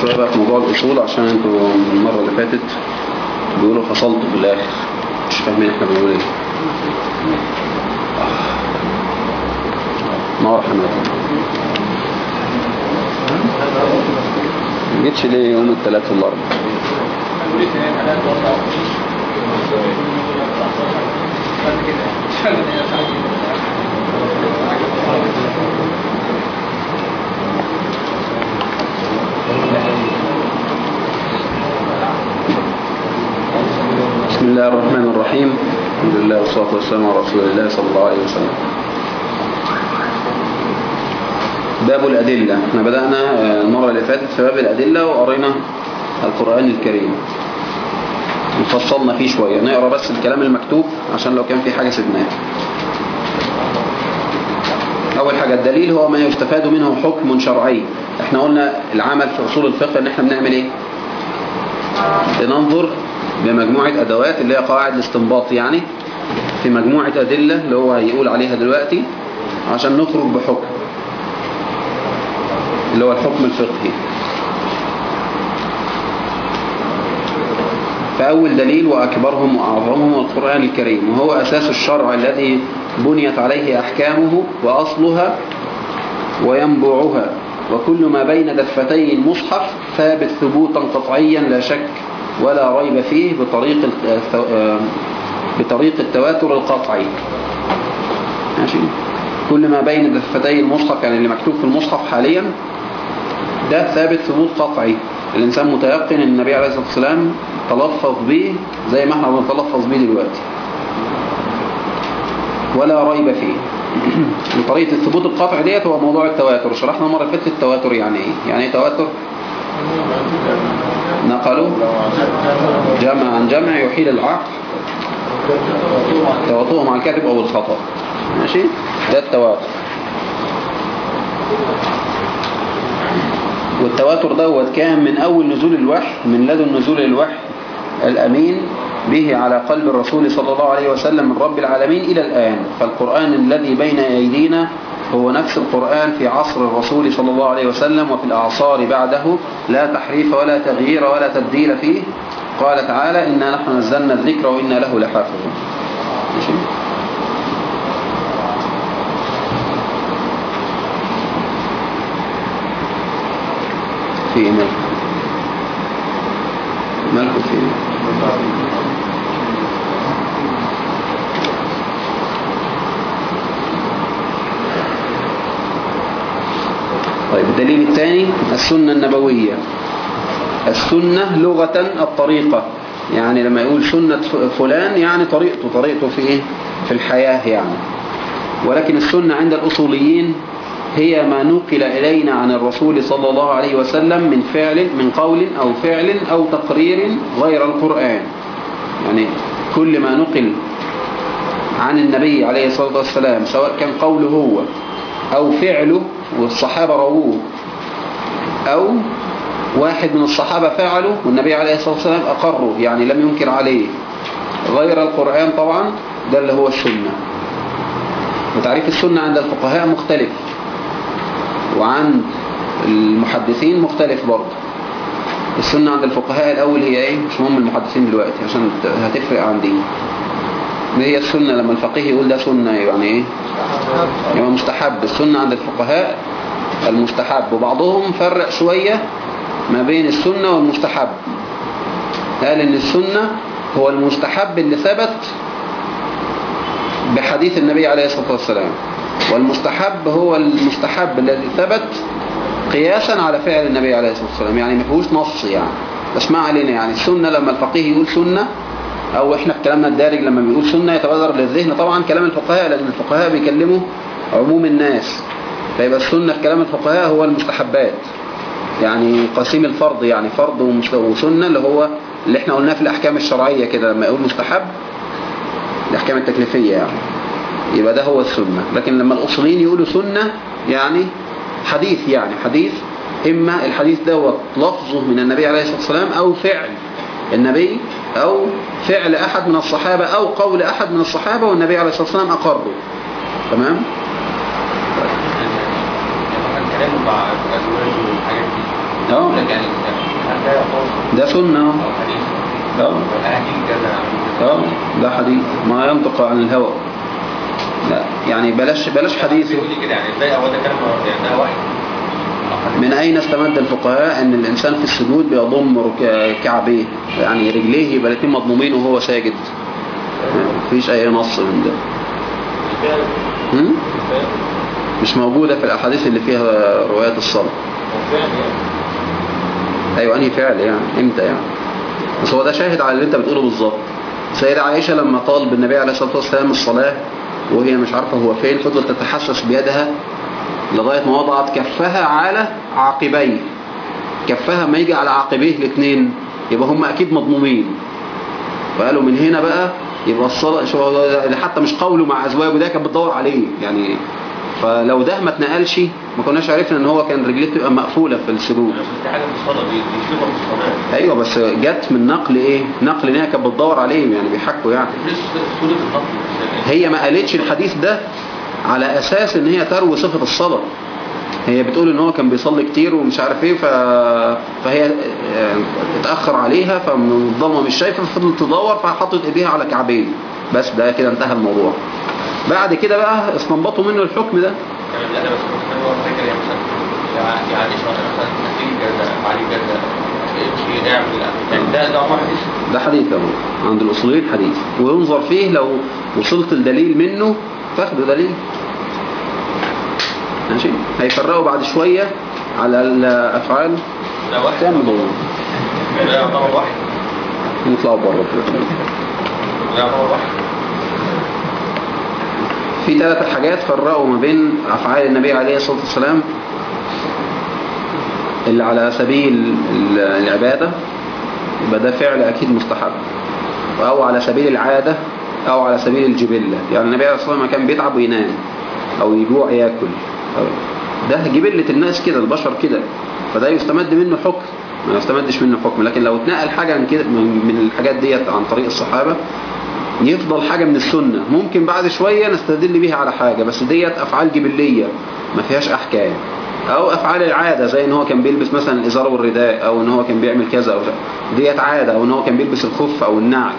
شوية بقى في موضوع الأصول عشان أنتوا المرة اللي فاتت بيقولوا فصلتوا في الآخر. مش فاهمين إحنا بنقول إيه. نار ما جيتش ليه يوم الثلاث والأربع؟ بسم الله الرحمن الرحيم. الحمد لله والصلاة والسلام على رسول الله صلى الله عليه وسلم. باب الأدلة. إحنا بدأنا المرة اللي فاتت في باب الأدلة وقرينا القرآن الكريم. وفصلنا فيه شوية. نقرأ بس الكلام المكتوب عشان لو كان في حاجة سبناها أول حاجة الدليل هو ما يستفاد منه حكم شرعي. إحنا قلنا العمل في أصول الفقه إن إحنا بنعمل إيه؟ بننظر بمجموعة أدوات اللي هي قواعد الاستنباط يعني في مجموعة أدلة اللي هو هيقول عليها دلوقتي عشان نخرج بحكم اللي هو الحكم الفقهي. فأول دليل وأكبرهم وأعظمهم القرآن الكريم وهو أساس الشرع الذي بنيت عليه أحكامه وأصلها وينبوعها. وكل ما بين دفتي المصحف ثابت ثبوتا قطعيا لا شك. ولا ريب فيه بطريق بطريق التواتر القطعي. ماشي؟ كل ما بين دفتي المصحف يعني اللي مكتوب في المصحف حاليا ده ثابت ثبوت قطعي. الإنسان متيقن أن النبي عليه الصلاة والسلام تلفظ به زي ما إحنا بنتلفظ به دلوقتي. ولا ريب فيه. بطريقة الثبوت القطعي ديت هو موضوع التواتر. شرحنا مرة فاتت التواتر يعني إيه؟ يعني إيه تواتر؟ نقلوا جمع عن جمع يحيل العقل. تواطؤه مع الكاتب أو الخطأ. ماشي؟ ده التواتر. والتواتر دوت كان من أول نزول الوحي من لدن نزول الوحي الأمين به على قلب الرسول صلى الله عليه وسلم من رب العالمين إلى الآن. فالقرآن الذي بين أيدينا هو نفس القرآن في عصر الرسول صلى الله عليه وسلم وفي الأعصار بعده. لا تحريف ولا تغيير ولا تبديل فيه. قال تعالى إنا نحن نزلنا الذكر وإنا له لحافظون. في إيه؟ مالكم في إيه؟ الدليل الثاني السنة النبوية. السنة لغة الطريقة. يعني لما يقول سنة فلان يعني طريقته طريقته في إيه؟ في الحياة يعني. ولكن السنة عند الأصوليين هي ما نقل إلينا عن الرسول صلى الله عليه وسلم من فعل من قول أو فعل أو تقرير غير القرآن. يعني كل ما نقل عن النبي عليه الصلاة والسلام سواء كان قوله هو أو فعله والصحابة رووه أو واحد من الصحابة فعله والنبي عليه الصلاة والسلام أقره يعني لم ينكر عليه. غير القرآن طبعا ده اللي هو السنة. وتعريف السنة عند الفقهاء مختلف. وعند المحدثين مختلف برضه. السنة عند الفقهاء الأول هي إيه؟ مش مهم المحدثين دلوقتي عشان هتفرق عن دي ما هي السنة؟ لما الفقيه يقول ده سنة يعني إيه؟ يبقى مستحب. السنة عند الفقهاء المستحب. وبعضهم فرق شوية ما بين السنة والمستحب. قال إن السنة هو المستحب اللي ثبت بحديث النبي عليه الصلاة والسلام. والمستحب هو المستحب الذي ثبت قياسا على فعل النبي عليه الصلاة والسلام. يعني ما فيهوش نص يعني. بس ما علينا يعني. السنة لما الفقيه يقول سنة أو إحنا في كلامنا الدارج لما بيقول سنة يتبادر للذهن. طبعا كلام الفقهاء لأن الفقهاء بيكلموا عموم الناس. فيبقى السنة في كلام الفقهاء هو المستحبات. يعني قسيم الفرض يعني فرض وسنة اللي هو اللي إحنا قلناه في الأحكام الشرعية كده لما يقول مستحب الأحكام التكليفية يعني. يبقى ده هو السنة. لكن لما الأصوليين يقولوا سنة يعني حديث يعني حديث إما الحديث دوت لفظه من النبي عليه الصلاة والسلام أو فعل. النبي أو فعل أحد من الصحابة أو قول أحد من الصحابة والنبي عليه الصلاة والسلام أقره. تمام؟ هل ده سنة. أو حديث أه؟ ده حديث. ما ينطق عن الهوى. لا يعني بلاش بلاش حديث. يعني ده يعني واحد. من أين استمد الفقهاء أن الإنسان في السجود بيضم كعبيه؟ يعني رجليه يبقى الاثنين مضمومين وهو ساجد. مفيش أي نص من ده. مش موجودة في الأحاديث اللي فيها روايات الصلاة. أيوة أنهي فعل يعني؟ إمتى يعني؟ بس هو ده شاهد على اللي أنت بتقوله بالظبط. سيدة عائشة لما طالب النبي عليه الصلاة والسلام الصلاة وهي مش عارفة هو فين فضلت تتحسس بيدها لغاية ما وضعت كفها على عقبيه كفها ما يجي على عقبيه الاثنين يبقى هم أكيد مضمومين. فقالوا من هنا بقى يبقى الصلاة ده حتى مش قوله مع أزواجه ده كانت بتدور عليه يعني. فلو ده ما اتنقلش ما كناش عرفنا إن هو كان رجليه تبقى مقفولة في السجود أيوه بس جت من نقل إيه؟ نقل إن هي كانت بتدور عليه يعني بيحكوا يعني. يعني هي ما قالتش الحديث ده على أساس إن هي تروي صفة الصلاة هي بتقول إن هو كان بيصلي كتير ومش عارف إيه ف... فهي آه، اتأخر عليها فمن الضلمة مش شايفة ففضلت تدور فحطت إيديها على كعبين. بس ده كده انتهى الموضوع. بعد كده بقى استنبطوا منه الحكم ده. ده حديث اهو عند الأصوليين حديث. وينظر فيه لو وصلت الدليل منه تاخده دليل. ماشي؟ هيفرقوا بعد شوية على الأفعال. ده واحد. يعتبر واحد. نطلعوا بره. كده. يعتبر واحد. في ثلاث حاجات فرقوا ما بين أفعال النبي عليه الصلاة والسلام اللي على سبيل ال- العبادة. يبقى ده فعل أكيد مستحب. أو على سبيل العادة. أو على سبيل الجبلة. يعني النبي عليه الصلاة والسلام كان بيتعب وينام. أو يجوع ياكل. ده جبلة الناس كده البشر كده. فده يستمد منه حكم. ما يستمدش منه حكم. لكن لو اتنقل حاجة من كده من من الحاجات ديت عن طريق الصحابة يفضل حاجة من السنة. ممكن بعد شوية نستدل بيها على حاجة. بس ديت أفعال جبلية. ما فيهاش أحكام. أو أفعال العادة زي إن هو كان بيلبس مثلا الإزار والرداء أو إن هو كان بيعمل كذا أو ديت عادة. أو إن هو كان بيلبس الخف أو النعل.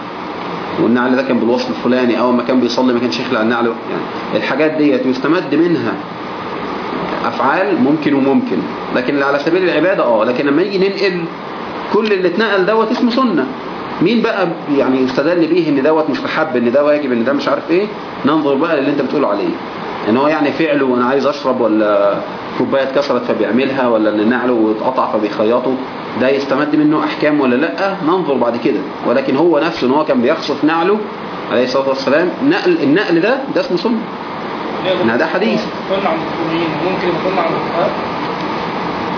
والنعل ده كان بالوصف الفلاني أو ما كان بيصلي ما كانش يخلع النعل. يعني الحاجات ديت يستمد منها أفعال ممكن وممكن. لكن على سبيل العبادة آه لكن لما يجي ننقل كل اللي اتنقل دوت اسمه سنة. مين بقى يعني يستدل بيه إن دوت مستحب إن ده واجب إن ده مش عارف إيه؟ ننظر بقى للي أنت بتقول عليه. إن هو يعني فعله وأنا عايز أشرب ولا كوباية اتكسرت فبيعملها ولا إن نعله اتقطع فبيخيطه ده يستمد منه أحكام ولا لأ ننظر بعد كده ولكن هو نفسه إن هو كان بيخصف نعله عليه الصلاة والسلام نقل النقل ده ده اسمه سنة إنها ده حديث. ممكن يكون الفقهاء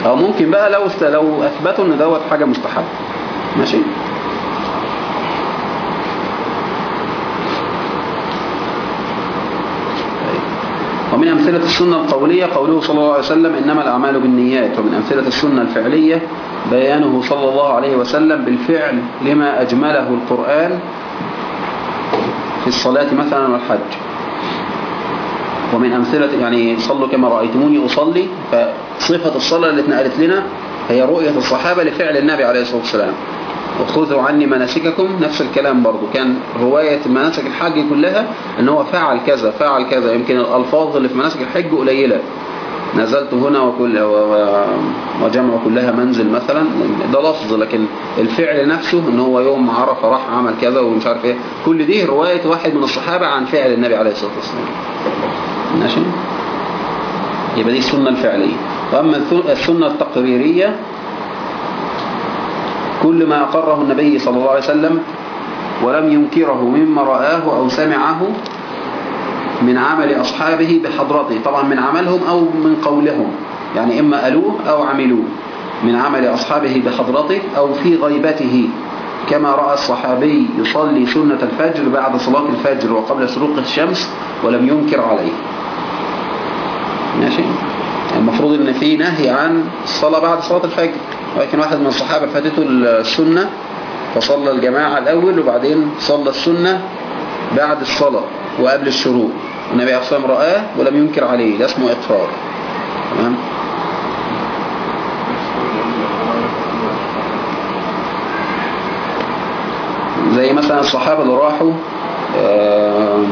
أو ممكن بقى لو. لو أثبتوا إن دوت حاجة مستحبة ماشي ومن أمثلة السنة القولية قوله صلى الله عليه وسلم إنما الأعمال بالنيات ومن أمثلة السنة الفعلية بيانه صلى الله عليه وسلم بالفعل لما أجمله القرآن في الصلاة مثلا والحج. ومن أمثلة يعني صلوا كما رأيتموني أصلي فصفة الصلاة اللي اتنقلت لنا هي رؤية الصحابة لفعل النبي عليه الصلاة والسلام. وخذوا عني مناسككم. نفس الكلام برضو كان رواية مناسك الحج كلها إن هو فعل كذا فعل كذا يمكن الألفاظ اللي في مناسك الحج قليلة. نزلت هنا وكل وجمع كلها منزل مثلا. ده لفظ لكن الفعل نفسه إن هو يوم عرفة راح عمل كذا ومش عارف إيه. كل دي رواية واحد من الصحابة عن فعل النبي عليه الصلاة والسلام. ماشي؟ يبقى دي السنة الفعلية. وأما السنة التقريرية كل ما أقره النبي صلى الله عليه وسلم ولم ينكره مما رآه أو سمعه من عمل أصحابه بحضرته. طبعا من عملهم أو من قولهم. يعني إما قالوه أو عملوه. من عمل أصحابه بحضرته أو في غيبته. كما رأى الصحابي يصلي سنة الفجر بعد صلاة الفجر وقبل شروق الشمس ولم ينكر عليه. ماشي؟ المفروض إن في نهي عن الصلاة بعد صلاة الفجر. ولكن واحد من الصحابة فاتته السنة فصلى الجماعة الأول وبعدين صلى السنة بعد الصلاة وقبل الشروق. النبي عليه الصلاة رآه ولم ينكر عليه ده اسمه إقرار. تمام؟ زي مثلا الصحابة اللي راحوا آه،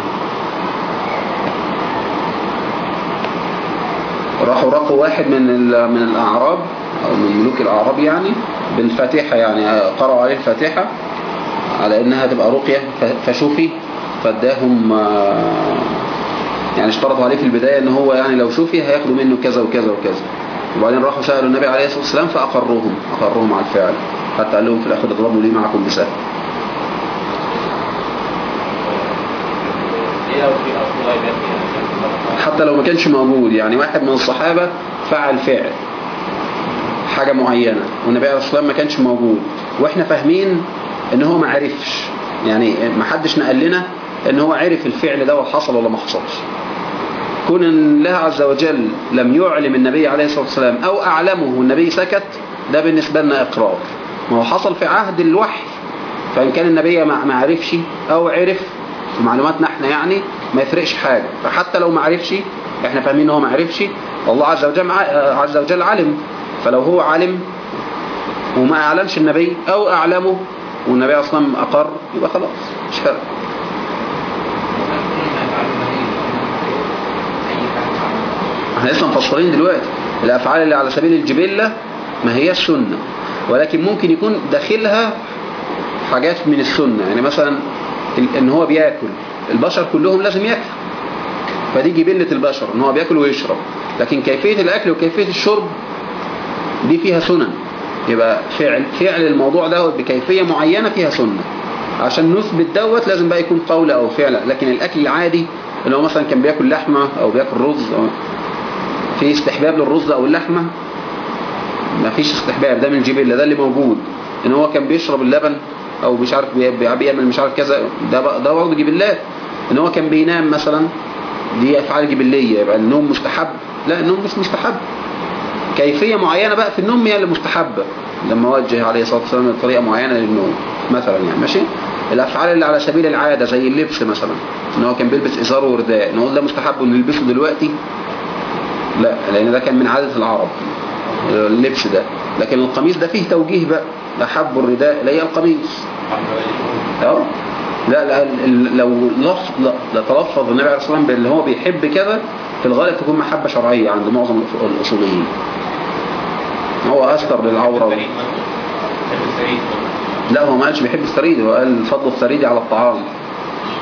راحوا رقوا واحد من من الأعراب من ملوك الأعراب يعني بالفاتحة يعني قرأوا عليه الفاتحة على إنها تبقى رقية فشوفي فاداهم يعني اشترطوا عليه في البداية إن هو يعني لو شوفي هياخدوا منه كذا وكذا وكذا. وبعدين راحوا سألوا النبي عليه الصلاة والسلام فأقروهم أقروهم على الفعل. حتى قال لهم في الآخر اضربوا لي معكم بسهل. حتى لو ما كانش موجود يعني واحد من الصحابة فعل فعل. حاجة معينة والنبي عليه الصلاة والسلام ما كانش موجود. وإحنا فاهمين إن هو ما عرفش. يعني ما حدش نقل لنا إن هو عرف الفعل ده وحصل ولا ما حصلش. كون إن الله عز وجل لم يعلم النبي عليه الصلاة والسلام أو أعلمه والنبي سكت ده بالنسبة لنا إقرار. ما هو حصل في عهد الوحي. فإن كان النبي ما عرفش أو عرف معلوماتنا إحنا يعني ما يفرقش حاجة. فحتى لو ما عرفش إحنا فاهمين إن هو ما عرفش الله عز وجل عز وجل علم. فلو هو علم وما أعلمش النبي أو أعلمه والنبي أصلا أقر يبقى خلاص مش فارق. إحنا لسه مفصلين دلوقتي الأفعال اللي على سبيل الجبلة ما هياش سنة ولكن ممكن يكون داخلها حاجات من السنة يعني مثلا إن هو بياكل البشر كلهم لازم ياكل فدي جبلة البشر إن هو بياكل ويشرب. لكن كيفية الأكل وكيفية الشرب دي فيها سنن. يبقى فعل فعل الموضوع ده بكيفية معينة فيها سنة. عشان نثبت دوت لازم بقى يكون قول أو فعل. لكن الأكل العادي اللي هو مثلا كان بياكل لحمة أو بياكل رز أو في استحباب للرز أو اللحمة ما فيش استحباب. ده من الجبلة ده اللي موجود. إن هو كان بيشرب اللبن أو مش عارف بي- بي- بيعمل مش عارف كذا ده ده برضه جبلات. إن هو كان بينام مثلا دي أفعال جبلية. يبقى النوم مستحب. لا النوم مش مستحب. كيفية معينة بقى في النوم هي اللي مستحبة. لما وجه عليه الصلاة والسلام طريقة معينة للنوم مثلا يعني ماشي؟ الأفعال اللي على سبيل العادة زي اللبس مثلا إن هو كان بيلبس إزار ورداء نقول ده مستحب إنه يلبسه دلوقتي؟ لا لأن ده كان من عادة العرب اللبس ده. لكن القميص ده فيه توجيه بقى أحب الرداء لي القميص. آه لا لا لو لف لا تلفظ النبي عليه الصلاة والسلام باللي هو بيحب كذا الغالب تكون محبة شرعية عند معظم الأص- الأصوليين. هو أستر للعورة و... لا هو ما قالش بيحب الثريد هو قال فضل الثريد على الطعام.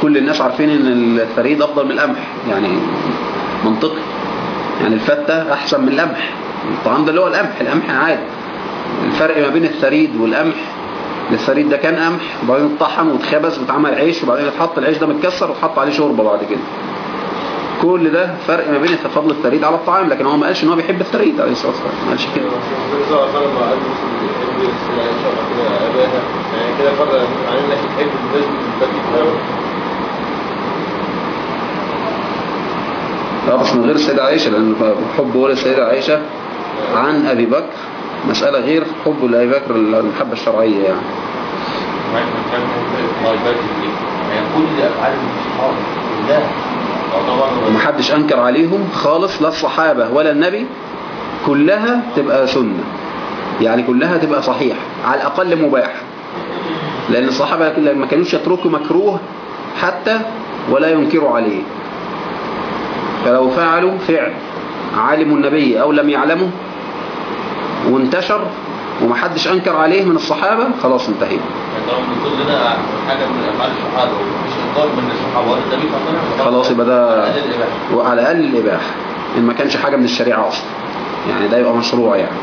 كل الناس عارفين إن الثريد أفضل من القمح يعني منطقي. يعني الفتة أحسن من القمح. الطعام ده اللي هو القمح القمح عادي. الفرق ما بين الثريد والقمح الثريد ده كان قمح وبعدين اتطحن واتخبز واتعمل عيش وبعدين اتحط العيش ده متكسر واتحط عليه شوربة بعد كده. كل ده فرق ما بين فضل الثريد على الطعام لكن هو ما قالش إن هو بيحب الثريد عليه الصلاة والسلام ما قالش كده. كده لا بس من غير السيدة عائشة لأن حب ولا السيدة عائشة عن أبي بكر مسألة غير حب لأبي بكر المحبة الشرعية يعني. دي يعني كل افعال الصحابه كلها ومحدش أنكر عليهم خالص لا الصحابة ولا النبي كلها تبقى سنة. يعني كلها تبقى صحيح على الأقل مباح لأن الصحابة ما كانوش يتركوا مكروه حتى ولا ينكروا عليه. فلو فعلوا فعل. علموا النبي أو لم يعلموا وانتشر ومحدش أنكر عليه من الصحابة خلاص انتهينا. يعني خلاص يبقى ده. وعلى الأقل الإباحة. إن ما كانش حاجة من الشريعة أصلا. يعني ده يبقى مشروع يعني.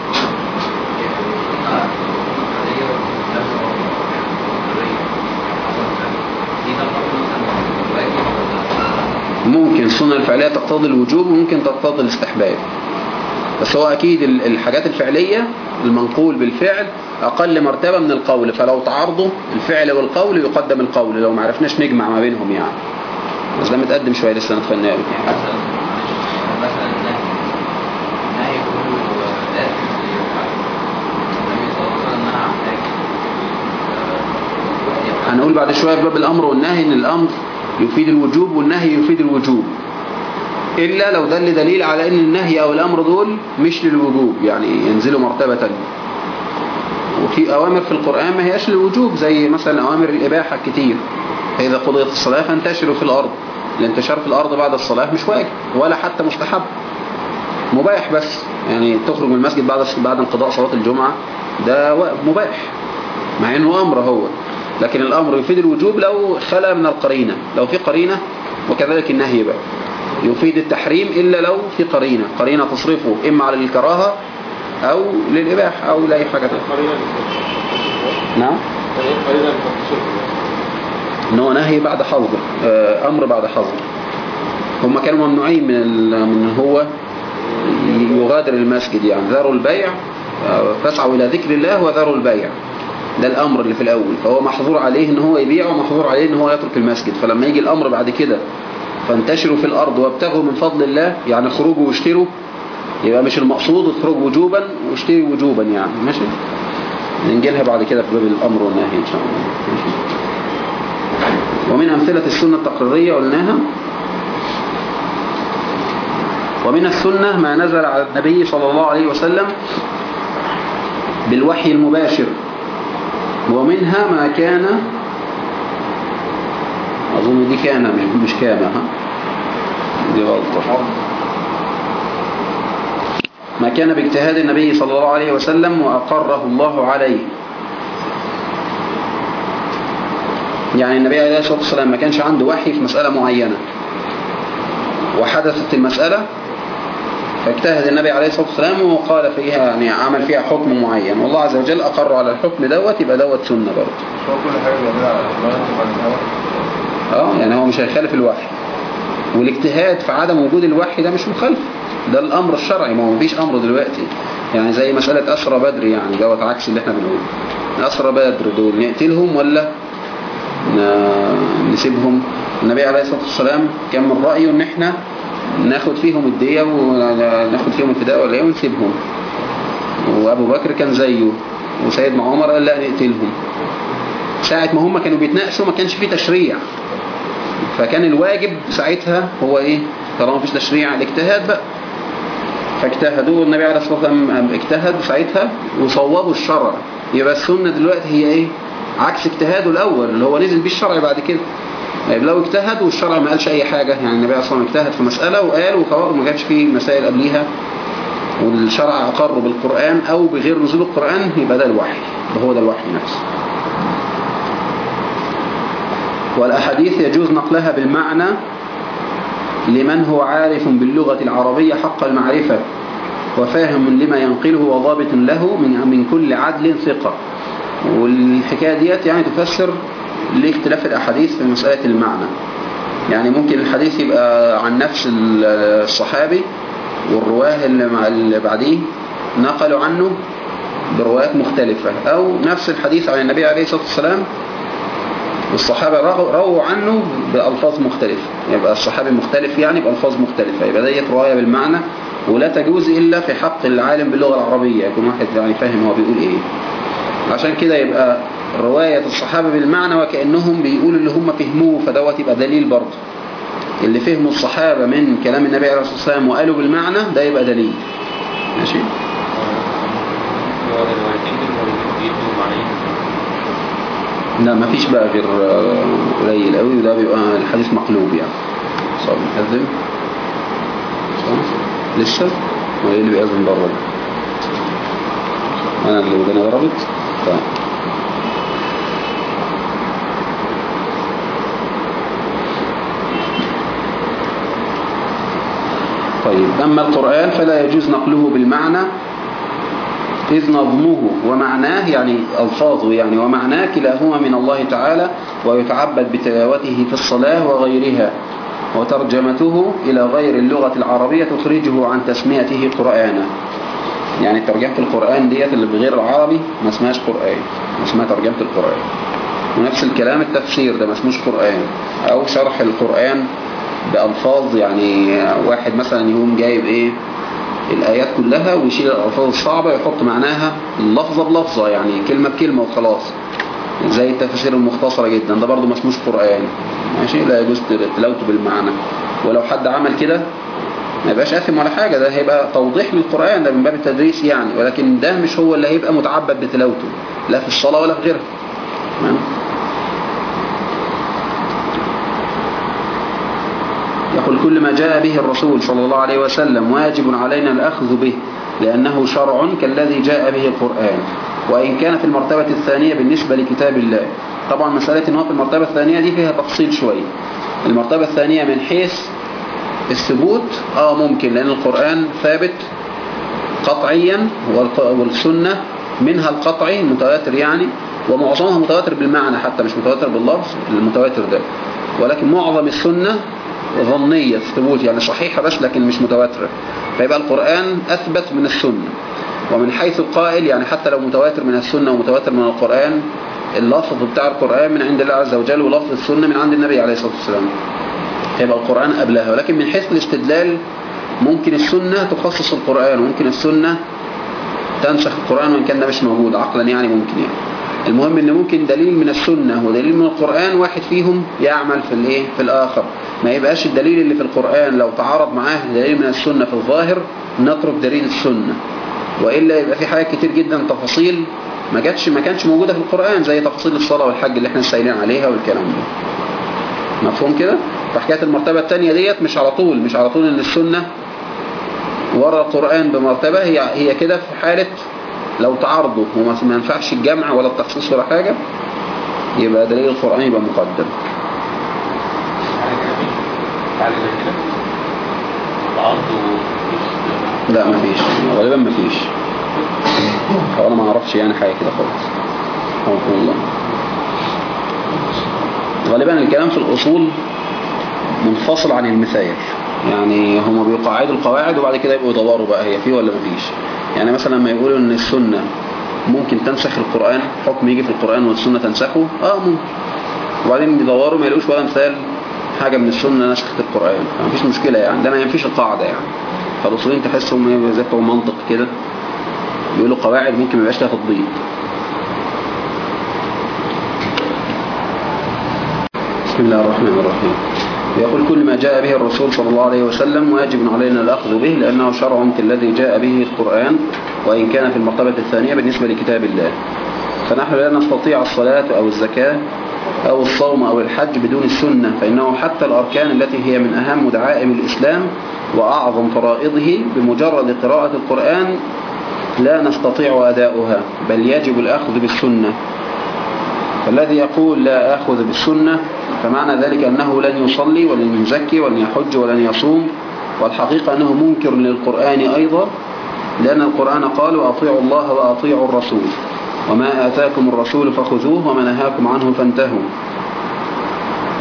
ممكن السنة الفعلية تقتضي الوجوب وممكن تقتضي الاستحباب. بس هو أكيد ال- الحاجات الفعلية المنقول بالفعل أقل مرتبة من القول فلو تعارضوا الفعل والقول يقدم القول لو ما عرفناش نجمع ما بينهم يعني. بس ده متقدم شوية لسه قوي يعني هنقول بعد شوية في باب الأمر والنهي إن الأمر يفيد الوجوب والنهي يفيد الوجوب. إلا لو دل دليل على إن النهي أو الأمر دول مش للوجوب يعني ينزلوا مرتبة. تانية وفي أوامر في القرآن ما هياش للوجوب زي مثلا أوامر الإباحة كتير. فإذا قضيت الصلاة فانتشروا في الأرض. الانتشار في الأرض بعد الصلاة مش واجب ولا حتى مستحب. مباح بس. يعني تخرج من المسجد بعد بعد انقضاء صلاة الجمعة ده مباح. مع إنه أمر هو. لكن الأمر يفيد الوجوب لو خلا من القرينة. لو في قرينة وكذلك النهي بقى. يفيد التحريم إلا لو في قرينة. قرينة تصرفه إما على الكراهة أو للإباحة أو لأي حاجة تانية. نعم؟ إن هو نهي بعد حظر آه، أمر بعد حظر هم كانوا ممنوعين من من هو يغادر المسجد يعني. ذروا البيع آه، فاسعوا إلى ذكر الله وذروا البيع. ده الأمر اللي في الأول. فهو محظور عليه إن هو يبيع ومحظور عليه إن هو يترك المسجد. فلما يجي الأمر بعد كده فانتشروا في الأرض وابتغوا من فضل الله يعني خروجوا واشتروا. يبقى مش المقصود اخرج وجوبا واشتري وجوبا يعني. ماشي؟ ننجلها بعد كده في باب الأمر والنهي إن شاء الله. ومن أمثلة السنة التقريرية قلناها. ومن السنة ما نزل على النبي صلى الله عليه وسلم بالوحي المباشر ومنها ما كان أظن دي كان مش- مش كان ها؟ دي غلطة. ما كان باجتهاد النبي صلى الله عليه وسلم وأقره الله عليه. يعني النبي عليه الصلاة والسلام ما كانش عنده وحي في مسألة معينة. وحدثت المسألة فاجتهد النبي عليه الصلاة والسلام وقال فيها يعني عمل فيها حكم معين. والله عز وجل أقر على الحكم دوت يبقى دوت سنة برضه. آه يعني هو مش هيخالف الوحي. والاجتهاد في عدم وجود الوحي ده مش مخالف. ده الأمر الشرعي ما هو مفيش أمر دلوقتي. يعني زي مسألة أسرى بدر يعني دوت عكس اللي إحنا بنقوله. أسرى بدر دول نقتلهم ولا نسيبهم؟ النبي عليه الصلاة والسلام كان من رأيه إن إحنا ناخد فيهم الدية وناخد فيهم الفداء ولا إيه ونسيبهم. وأبو بكر كان زيه وسيدنا عمر قال لا نقتلهم. ساعة ما هم كانوا بيتناقشوا ما كانش فيه تشريع. فكان الواجب ساعتها هو إيه؟ طالما مفيش تشريع الاجتهاد بقى. فاجتهدوا والنبي عليه الصلاة والسلام اجتهد ساعتها وصوبوا الشرع. يبقى السنة دلوقتي هي إيه؟ عكس اجتهاده الأول اللي هو نزل بيه الشرع بعد كده. طيب لو اجتهد والشرع ما قالش أي حاجة يعني النبي عليه الصلاة والسلام اجتهد في مسألة وقال وخلاص ما جابش فيه مسائل قبليها والشرع اقر بالقرآن أو بغير نزول القرآن يبقى ده الوحي هو ده الوحي نفسه. والأحاديث يجوز نقلها بالمعنى لمن هو عارف باللغة العربية حق المعرفة وفاهم لما ينقله وضابط له من من كل عدل ثقة. والحكاية ديت يعني تفسر لاختلاف الأحاديث في مسألة المعنى. يعني ممكن الحديث يبقى عن نفس الصحابي والرواة اللي بعديه نقلوا عنه بروايات مختلفة أو نفس الحديث عن النبي عليه الصلاة والسلام والصحابة رووا عنه بألفاظ مختلفة. يبقى الصحابي مختلف يعني بألفاظ مختلفة. يبقى ديت رواية بالمعنى ولا تجوز إلا في حق العالم باللغة العربية. يكون واحد يعني فاهم هو بيقول إيه. عشان كده يبقى رواية الصحابة بالمعنى وكأنهم بيقولوا اللي هم فهموه فدوت يبقى دليل برضه. اللي فهموا الصحابة من كلام النبي عليه الصلاة والسلام وقالوا بالمعنى ده يبقى دليل. ماشي هو الروايتين دول بيدوا معنيين لا ما فيش بقى غير آه، قليل قوي وده بيبقى الحديث مقلوب يعني. صار صح. لسه؟ إيه اللي بيأذن بره؟ أنا اللي وداني ضربت؟ طيب. طيب أما القرآن فلا يجوز نقله بالمعنى إذ نظمه ومعناه يعني ألفاظه يعني ومعناه كلاهما من الله تعالى ويتعبد بتلاوته في الصلاة وغيرها وترجمته إلى غير اللغة العربية تخرجه عن تسميته قرآنا. يعني ترجمة القرآن ديت اللي بغير العربي ما اسمهاش قرآن اسمها ترجمة القرآن. ونفس الكلام التفسير ده ما اسموش قرآن. أو شرح القرآن بألفاظ يعني واحد مثلا يقوم جايب إيه؟ الآيات كلها ويشيل الألفاظ الصعبة ويحط معناها لفظة بلفظة يعني كلمة بكلمة وخلاص. زي التفاسير المختصرة جدا ده برضو ما اسموش قرآن. ماشي؟ لا يجوز تلاوته بالمعنى. ولو حد عمل كده ما يبقاش آثم ولا حاجة ده هيبقى توضيح للقرآن ده من باب التدريس يعني. ولكن ده مش هو اللي هيبقى متعبد بتلاوته لا في الصلاة ولا في غيرها تمام يقول كل ما جاء به الرسول صلى الله عليه وسلم واجب علينا الأخذ به لأنه شرع كالذي جاء به القرآن. وإن كان في المرتبة الثانية بالنسبة لكتاب الله. طبعا مسألة إن هو في المرتبة الثانية دي فيها تفصيل شوية المرتبة الثانية من حيث الثبوت آه ممكن لأن القرآن ثابت قطعيا والسنة منها القطعي المتواتر يعني ومعظمها متواتر بالمعنى حتى مش متواتر باللفظ المتواتر ده. ولكن معظم السنة ظنية ثبوت يعني صحيحة بس لكن مش متواترة. فيبقى القرآن أثبت من السنة. ومن حيث القائل يعني حتى لو متواتر من السنة ومتواتر من القرآن اللفظ بتاع القرآن من عند الله عز وجل ولفظ السنة من عند النبي عليه الصلاة والسلام. يبقى القرآن قبلها. ولكن من حيث الاستدلال ممكن السنة تخصص القرآن وممكن السنة تنسخ القرآن وإن كان ده مش موجود. عقلا يعني ممكن يعني. المهم ان ممكن دليل من السنة ودليل من القرآن واحد فيهم يعمل في الإيه؟ في الآخر. ما يبقاش الدليل اللي في القرآن لو تعارض معاه دليل من السنة في الظاهر نترك دليل السنة. وإلا يبقى في حاجات كتير جدا تفاصيل ما جاتش ما كانش موجودة في القرآن زي تفاصيل الصلاة والحج اللي إحنا سائلين عليها والكلام ده. مفهوم كده؟ فحكاية المرتبة الثانية ديت مش على طول مش على طول إن السنة ورا القرآن بمرتبة هي هي كده في حالة لو تعارضوا وما ما ينفعش الجمع ولا التخصيص ولا حاجة يبقى دليل القرآن يبقى مقدم. لا مفيش غالبا مفيش هو أنا ما أعرفش يعني حاجة كده خالص. الله. غالبا الكلام في الأصول منفصل عن المثال يعني هما بيقاعدوا القواعد وبعد كده يبقوا يدوروا بقى هي فيه ولا مفيش يعني مثلا لما يقولوا إن السنة ممكن تنسخ القرآن حكم يجي في القرآن والسنة تنسخه؟ آه ممكن. وبعدين يدوروا ما يلاقوش ولا مثال حاجة من السنة نسخت القرآن. مفيش مشكلة يعني. ده ما ينفيش القاعدة يعني. فالأصولين تحسهم زي بتوع منطق كده. بيقولوا قواعد ممكن ما يبقاش لها تطبيق. بسم الله الرحمن الرحيم. يقول كل ما جاء به الرسول صلى الله عليه وسلم واجب علينا الأخذ به لأنه شرع كالذي جاء به القرآن وإن كان في المرتبة الثانية بالنسبة لكتاب الله. فنحن لا نستطيع الصلاة أو الزكاة أو الصوم أو الحج بدون السنة فإنه حتى الأركان التي هي من أهم دعائم الإسلام وأعظم فرائضه بمجرد قراءة القرآن لا نستطيع أداؤها بل يجب الأخذ بالسنة. فالذي يقول لا أخذ بالسنة فمعنى ذلك أنه لن يصلي ولن يزكي ولن يحج ولن يصوم والحقيقة أنه منكر للقرآن أيضا لأن القرآن قال وأطيعوا الله وأطيعوا الرسول وما آتاكم الرسول فخذوه وما نهاكم عنه فانتهوا.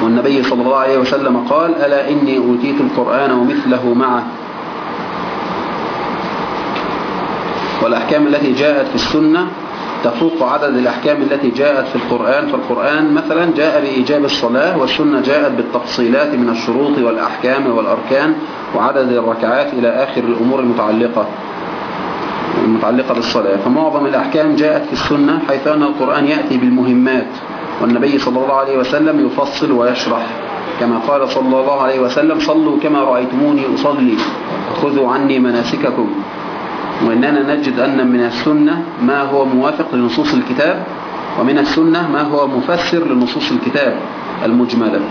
والنبي صلى الله عليه وسلم قال ألا إني أوتيت القرآن ومثله معه. والأحكام التي جاءت في السنة تفوق عدد الأحكام التي جاءت في القرآن. فالقرآن مثلا جاء بإيجاب الصلاة والسنة جاءت بالتفصيلات من الشروط والأحكام والأركان وعدد الركعات إلى آخر الأمور المتعلقة المتعلقة بالصلاة. فمعظم الأحكام جاءت في السنة حيث أن القرآن يأتي بالمهمات والنبي صلى الله عليه وسلم يفصل ويشرح. كما قال صلى الله عليه وسلم صلوا كما رأيتموني أصلي خذوا عني مناسككم. وإننا نجد أن من السنة ما هو موافق لنصوص الكتاب ومن السنة ما هو مفسر لنصوص الكتاب المجملة.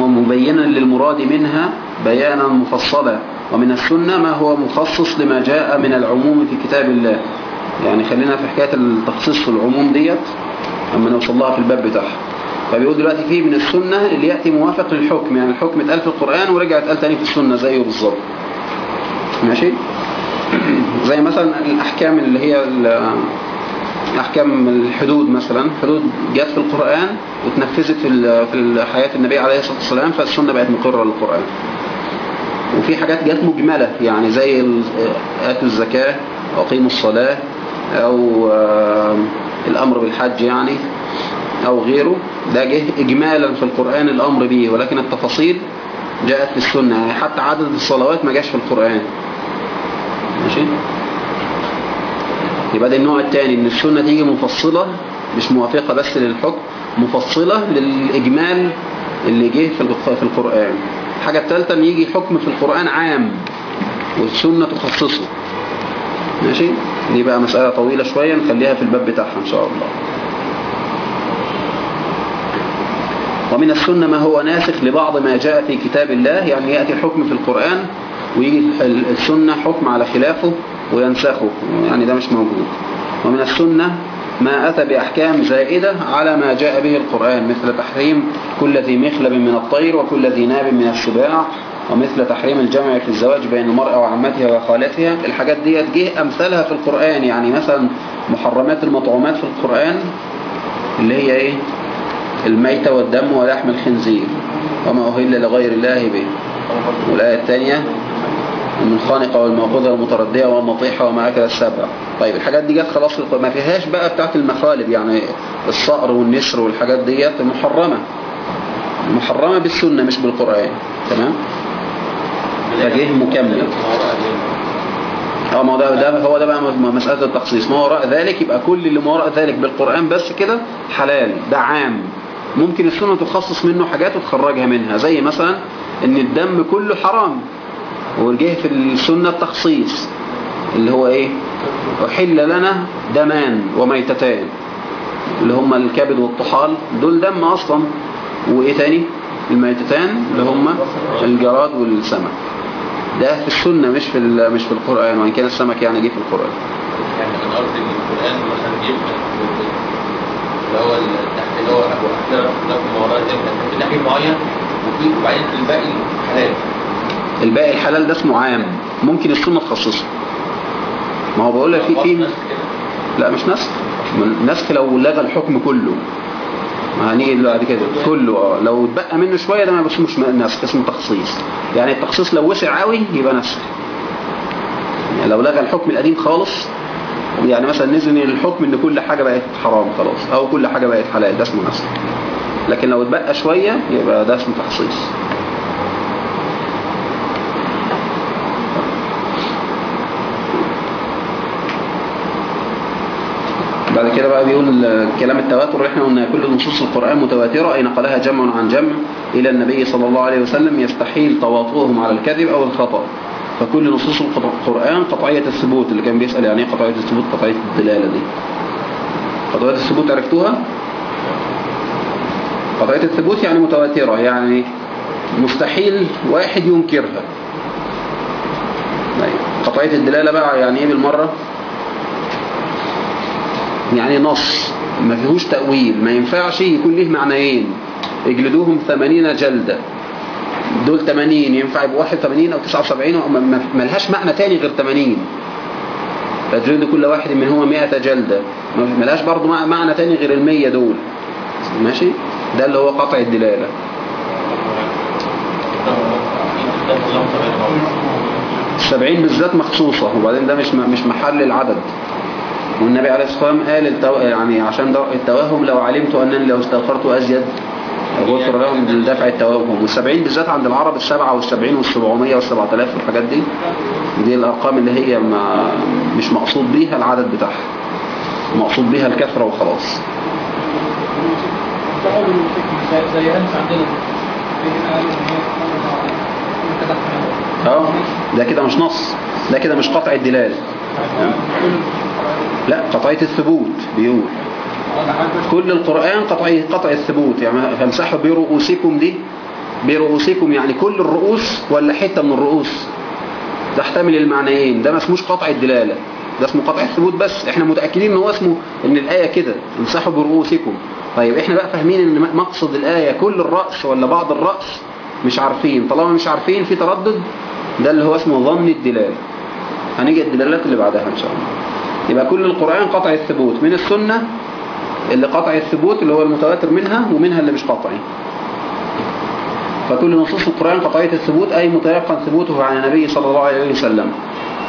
ومبينا للمراد منها بيانا مفصلا. ومن السنة ما هو مخصص لما جاء من العموم في كتاب الله. يعني خلينا في حكاية التخصيص في العموم ديت أما نوصل لها في الباب بتاعها. فبيقول دلوقتي فيه من السنة اللي يأتي موافق للحكم. يعني الحكم اتقال في القرآن ورجع اتقال تاني في السنة زيه بالظبط. ماشي؟ زي مثلا الأحكام اللي هي أحكام الحدود مثلا حدود جت في القرآن وتنفذت في حياة النبي عليه الصلاة والسلام فالسنة بقت مقرة للقرآن. وفي حاجات جت مجملة يعني زي آتوا الزكاة وأقيموا الصلاة أو آه، الأمر بالحج يعني أو غيره. ده جه إجمالا في القرآن الأمر به ولكن التفاصيل جاءت في السنة. يعني حتى عدد الصلوات ما جاش في القرآن. ماشي؟ يبقى ده النوع الثاني إن السنة تيجي مفصلة مش موافقة بس للحكم مفصلة للإجمال اللي جه في الق- في القرآن. الحاجة الثالثة إن يجي حكم في القرآن عام والسنة تخصصه. ماشي؟ دي بقى مسألة طويلة شوية نخليها في الباب بتاعها إن شاء الله. ومن السنة ما هو ناسخ لبعض ما جاء في كتاب الله يعني يأتي الحكم في القرآن ويجي ال- السنة حكم على خلافه وينسخه. يعني ده مش موجود. ومن السنة ما أتى بأحكام زائدة على ما جاء به القرآن مثل تحريم كل ذي مخلب من الطير وكل ذي ناب من السباع ومثل تحريم الجمع في الزواج بين المرأة وعمتها وخالتها. الحاجات دي جه أمثالها في القرآن. يعني مثلا محرمات المطعومات في القرآن اللي هي إيه؟ الميتة والدم ولحم الخنزير وما أهل لغير الله به. والآية الثانية المنخنقة والموقوذة والمتردية والنطيحة وما أكل السبع. طيب الحاجات دي جت خلاص ما فيهاش بقى بتاعت المخالب يعني الصقر والنسر والحاجات ديت محرمة. محرمة بالسنة مش بالقرآن. تمام؟ فجه مكمل. آه ما ده, ده هو ده بقى مسألة التخصيص. ما وراء ذلك يبقى كل اللي ما وراء ذلك بالقرآن بس كده حلال ده عام. ممكن السنة تخصص منه حاجات وتخرجها منها زي مثلا إن الدم كله حرام. وجه في السنة التخصيص اللي هو إيه؟ وحل لنا دمان وميتتان اللي هم الكبد والطحال دول دم أصلا. وإيه تاني؟ الميتتان اللي هم الجراد والسمك. ده في السنة مش في مش في القرآن وإن كان السمك يعني جه في القرآن. يعني أنا إن القرآن مثلا اللي هو تحت اللي هو احداث لكم وراء في ناحية معين وفي وبعدين في الباقي حلال. الباقي الحلال ده اسمه عام. ممكن السنة تخصصه. ما هو بقول لك في في. لا مش نسخ من- نسخ لو لغى الحكم كله. ما هنيجي بعد كده. كله. آه لو اتبقى منه شوية ده ما اسموش نسخ اسمه تخصيص. يعني التخصيص لو وسع قوي يبقى نسخ يعني لو لغى الحكم القديم خالص يعني مثلا نزل الحكم إن كل حاجة بقت حرام خلاص أو كل حاجة بقت حلال ده اسمه نسخ لكن لو اتبقى شوية يبقى ده اسمه تخصيص. بعد كده بقى بيقول كلام التواتر اللي إحنا قلنا كل نصوص القرآن متواترة أي نقلها جمع عن جمع إلى النبي صلى الله عليه وسلم يستحيل تواطؤهم على الكذب أو الخطأ. فكل نصوص القرآن قطعية الثبوت اللي كان بيسأل يعني إيه قطعية الثبوت؟ قطعية الدلالة دي. قطعية الثبوت عرفتوها؟ قطعية الثبوت يعني متواترة يعني مستحيل واحد ينكرها. طيب. قطعية الدلالة بقى يعني إيه بالمرة؟ يعني نص. ما فيهوش تأويل. ما ينفعش يكون له معنيين. اجلدوهم 80 جلدة. دول 80 ينفع يبقى 81 أو 79 وما- ما لهاش معنى تاني غير 80 فجلد كل واحد منهما 100 جلدة. ما لهاش برضه مع- معنى تاني غير ال 100 دول. ماشي؟ ده اللي هو قطع الدلالة. السبعين بالذات مخصوصة. وبعدين ده مش مش محل العدد. والنبي عليه الصلاة والسلام قال التو... يعني عشان ده التوهم لو علمت أنني لو استغفرت أزيد غفر لهم لدفع التوهم. والسبعين بالذات عند العرب السبعة والسبعين والسبعمية والسبعة آلاف والحاجات دي دي الأرقام اللي هي ما مش مقصود بيها العدد بتاعها. مقصود بيها الكثرة وخلاص. أه؟ ده كده مش نص. ده كده مش قطع الدلالة لا قطعية الثبوت بيقول. كل القرآن قطعي قطع الثبوت يعني فامسحوا برؤوسكم دي برؤوسكم يعني كل الرؤوس ولا حتة من الرؤوس؟ تحتمل المعنيين ده ما اسموش قطع الدلالة ده اسمه قطع الثبوت بس. إحنا متأكدين إن هو اسمه إن الآية كده امسحوا برؤوسكم. طيب إحنا بقى فاهمين إن مقصد الآية كل الرأس ولا بعض الرأس؟ مش عارفين طالما مش عارفين في تردد ده اللي هو اسمه ظن الدلالة. هنيجي الدلالات اللي بعدها إن شاء الله. يبقى كل القرآن قطع الثبوت. من السنة اللي قطع الثبوت اللي هو المتواتر منها ومنها اللي مش قطعي فكل نصوص القرآن قطعية الثبوت أي متيقن ثبوته عن النبي صلى الله عليه وسلم.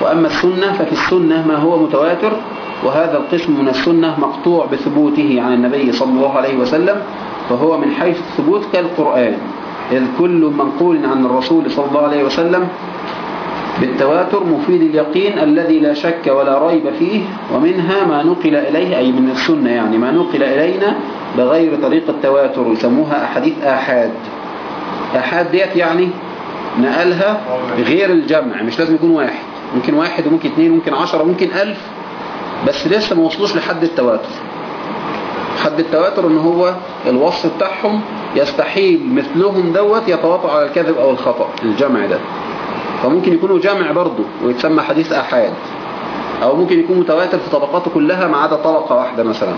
وأما السنة ففي السنة ما هو متواتر وهذا القسم من السنة مقطوع بثبوته عن النبي صلى الله عليه وسلم فهو من حيث الثبوت كالقرآن. إذ كل منقول عن الرسول صلى الله عليه وسلم بالتواتر مفيد اليقين الذي لا شك ولا ريب فيه ومنها ما نقل إليه أي من السنة يعني ما نقل إلينا بغير طريق التواتر يسموها أحاديث آحاد. آحاد ديت يعني نقلها غير الجمع مش لازم يكون واحد. ممكن واحد وممكن اثنين ممكن عشرة ممكن ألف بس لسه ما وصلوش لحد التواتر. حد التواتر إن هو الوصف بتاعهم يستحيل مثلهم دوت يتواطع على الكذب أو الخطأ الجمع ده. فممكن يكونوا جمع برضه ويتسمى حديث آحاد. أو ممكن يكون متواتر في طبقاته كلها ما عدا طبقة واحدة مثلا.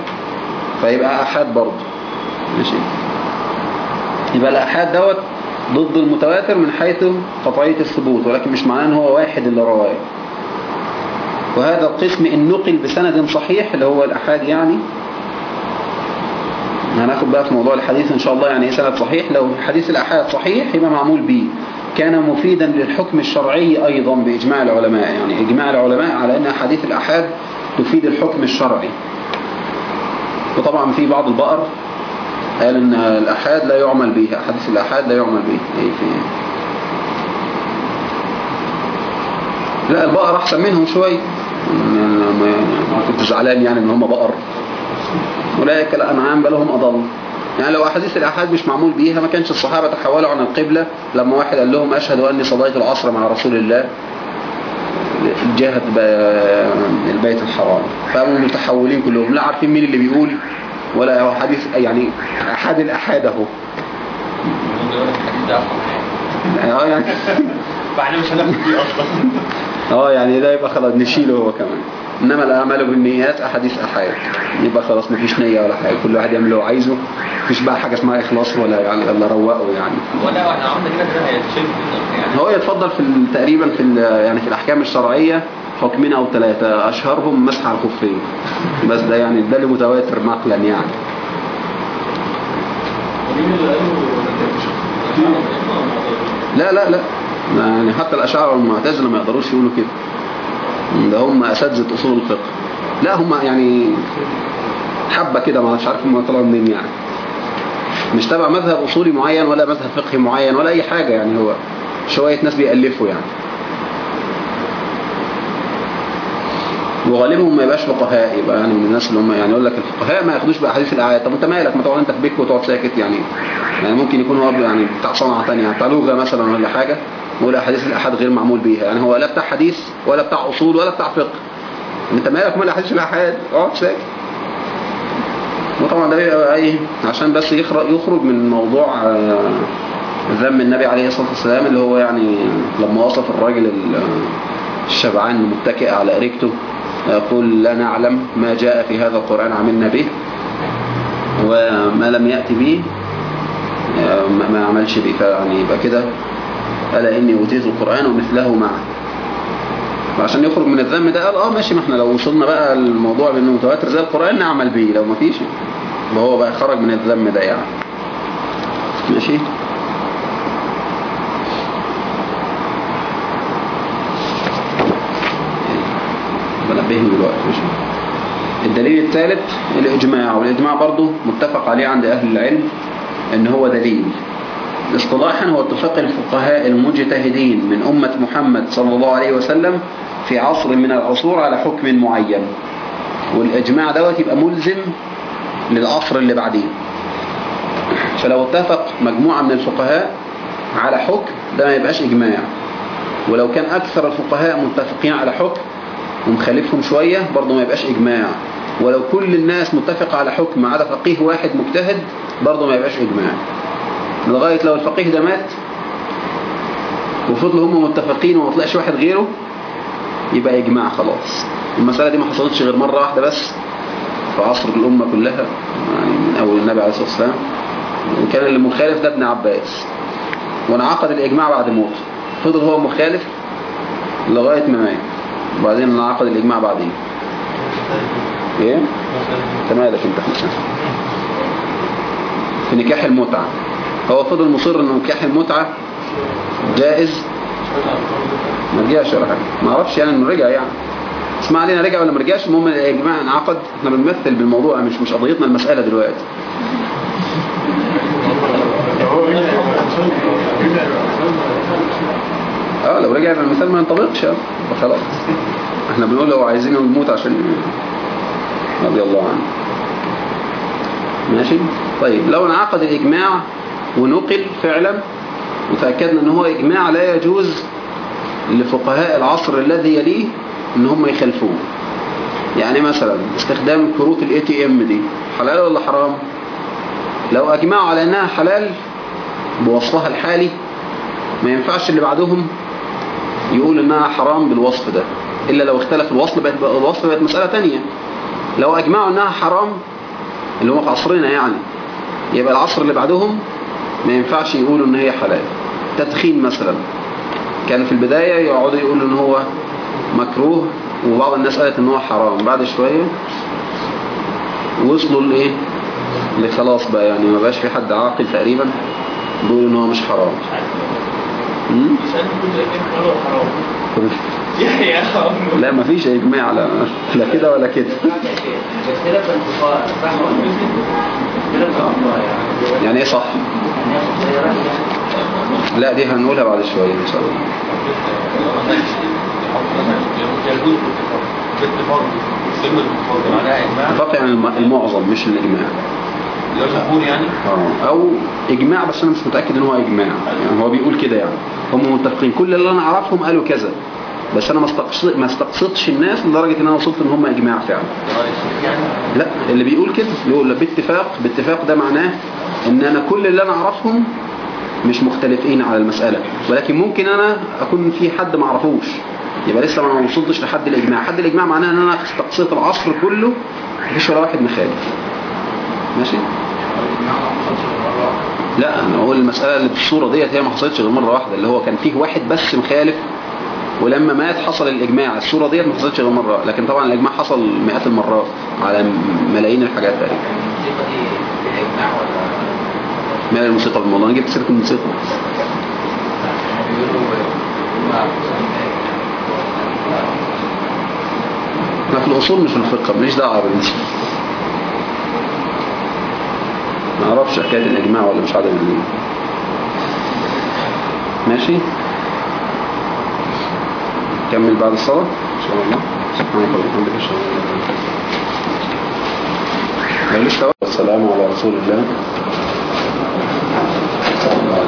فيبقى آحاد برضه. ماشي؟ يبقى الأحاد دوت ضد المتواتر من حيث قطعية الثبوت ولكن مش معناه إن هو واحد اللي رواه. وهذا القسم إن نقل بسند صحيح اللي هو الأحاد يعني. هناخد بقى في موضوع الحديث إن شاء الله يعني إيه سند صحيح. لو حديث الأحاد صحيح يبقى معمول به كان مفيدا للحكم الشرعي أيضا بإجماع العلماء يعني إجماع العلماء على أن حديث الأحاد تفيد الحكم الشرعي. وطبعا في بعض البقر قال إن الأحاد لا يعمل به أحاديث الأحاد لا يعمل به. إيه في لا البقر أحسن منهم شوية ما كنت زعلان يعني إن هم بقر. أولئك الأنعام بل هم أضل. يعني لو أحاديث الأحاد مش معمول بيها ما كانش الصحابة تحولوا عن القبلة لما واحد قال لهم أشهد أني صليت العصر مع رسول الله. جهة البيت الحرام. فقاموا متحولين كلهم. لا عارفين مين اللي بيقول ولا هو حديث يعني أحد الأحاد أهو. آه يعني فإحنا مش هناخد فيه أصلا. آه يعني ده يبقى خلاص نشيله هو كمان. إنما الأعمال بالنيات أحاديث احاد يبقى خلاص مفيش نية ولا حاجة. كل واحد يعمل اللي هو عايزه. مفيش بقى حاجة اسمها إخلاص ولا يعني ولا روقه يعني. ولا إحنا عملنا كده كده هيتشرب يعني. هو يتفضل في تقريبا في يعني في الأحكام الشرعية حكمين أو ثلاثة. أشهرهم مسح على الخفين. بس ده يعني ده اللي متواتر نقلا يعني. لا لا لا. يعني حتى الأشاعرة والمعتزلة ما يقدروش يقولوا كده. ده هم أساتذة أصول الفقه. لا هم يعني حبة كده ما مش عارف هم طلعوا منين يعني. مش تبع مذهب أصولي معين ولا مذهب فقهي معين ولا أي حاجة يعني هو شوية ناس بيألفوا يعني. وغالبهم ما يبقاش فقهاء يبقى يعني من الناس اللي هم يعني يقول لك الفقهاء ما ياخدوش بأحاديث الآيات طب أنت مالك؟ ما تقعد أنت في بيتك وتقعد ساكت يعني. يعني ممكن يكون هو يعني بتاع تانية يعني بتاع لغة مثلا ولا حاجة. ويقول أحاديث الأحد غير معمول بيها يعني هو لا بتاع حديث ولا بتاع أصول ولا بتاع فقه. أنت مالك مال أحاديث الأحاد. اقعد ساكت وطبعا ده بيبقى إيه؟ عشان بس يخرج من موضوع آه، ذم النبي عليه الصلاة والسلام اللي هو يعني لما وصف الراجل ال- الشبعان متكئ على أريكته يقول لا نعلم ما جاء في هذا القرآن عملنا به وما لم يأتي به آه، ما عملش به. فيعني يبقى كده ألا إني أوتيت القرآن ومثله معه وعشان يخرج من الذم ده قال آه ماشي ما إحنا لو وصلنا بقى الموضوع بإنه متواتر زي القرآن نعمل بيه لو ما فيش وهو بقى خرج من الذم ده يعني. ماشي؟ بنبهني دلوقتي ماشي. الدليل الثالث الإجماع والإجماع برضو متفق عليه عند أهل العلم إن هو دليل. اصطلاحا هو اتفاق الفقهاء المجتهدين من أمة محمد صلى الله عليه وسلم في عصر من العصور على حكم معين. والإجماع دوت يبقى ملزم للعصر اللي بعديه. فلو اتفق مجموعة من الفقهاء على حكم ده ما يبقاش إجماع. ولو كان أكثر الفقهاء متفقين على حكم ومخالفهم شوية برضه ما يبقاش إجماع. ولو كل الناس متفقة على حكم عدا فقيه واحد مجتهد برضه ما يبقاش إجماع. لغاية لو الفقيه ده مات وفضلوا هم متفقين وما طلعش واحد غيره يبقى إجماع خلاص. المسألة دي ما حصلتش غير مرة واحدة بس في عصر الأمة كلها يعني من أول النبي عليه الصلاة والسلام. وكان اللي مخالف ده ابن عباس. وانعقد الإجماع بعد موته. فضل هو مخالف لغاية ما مات. وبعدين انعقد الإجماع بعدين. إيه؟ انت مالك انت في نكاح المتعة. هو فضل مصر ان نكاح المتعة جائز؟ ما رجعش ولا حاجة. ما أعرفش يعني إنه رجع يعني. اسمع علينا رجع ولا ما رجعش؟ المهم الاجماع انعقد إحنا بنمثل بالموضوع مش مش قضيتنا المسألة دلوقتي. آه لو رجع المثال ما ينطبقش. خلاص. إحنا بنقول لو عايزين نموت عشان رضي الله عنه. ماشي؟ طيب لو انعقد الإجماع ونقل فعلا وتأكدنا إن هو إجماع لا يجوز لفقهاء العصر الذي يليه إن هم يخالفوه. يعني مثلا استخدام كروت ال ATM دي حلال ولا حرام؟ لو أجمعوا على إنها حلال بوصفها الحالي ما ينفعش اللي بعدهم يقول إنها حرام بالوصف ده إلا لو اختلف الوصف بقت الوصف بقت مسألة تانية. لو أجمعوا إنها حرام اللي هو في عصرنا يعني يبقى العصر اللي بعدهم ما ينفعش يقولوا إن هي حلال. تدخين مثلا. كان في البداية يقعدوا يقولوا إن هو مكروه وبعض الناس قالت إن هو حرام. بعد شوية وصلوا لإيه؟ لخلاص بقى يعني ما بقاش في حد عاقل تقريبا بيقول إن هو مش حرام. يعني لا ما فيش إجماع. لا لا كده ولا كده. يعني يعني إيه صح؟ لا دي هنقولها بعد شوية إن شاء الله. إجماع اتفاق يعني الم- المعظم مش الجمهور يعني أو إجماع بس أنا مش متأكد إن هو إجماع. يعني هو بيقول كده يعني. هم متفقين. كل اللي أنا أعرفهم قالوا كذا. بس أنا ما استقصد ما استقصدش الناس لدرجة إن أنا وصلت إن هم اجماع فعلا. لا اللي بيقول كده بيقول باتفاق باتفاق ده معناه إن أنا كل اللي أنا أعرفهم مش مختلفين على المسألة. ولكن ممكن أنا أكون في حد ما أعرفوش. يبقى لسه ما وصلتش لحد الإجماع. حد الإجماع معناه إن أنا استقصيت العصر كله مفيش ولا واحد مخالف ماشي؟ لا أنا أقول المسألة اللي بالصورة ديت هي ما حصلتش غير مرة واحدة اللي هو كان فيه واحد بس مخالف ولما مات حصل الإجماع. الصورة ديت ما حصلتش غير مرة لكن طبعا الإجماع حصل مئات المرات على ملايين الحاجات تقريبا. مال الموسيقى بالموضوع. أنا جبت سيرة الموسيقى. إحنا في الأصول مش في الفقه ماليش دعوة بالنسبة ما أعرفش حكاية الإجماع ولا مش عدم الإجماع ماشي؟ كمل بعد الصلاة؟ إن شاء الله. سبحانك وبحمدك أنت. ماليش دعوة والسلام على رسول الله. الله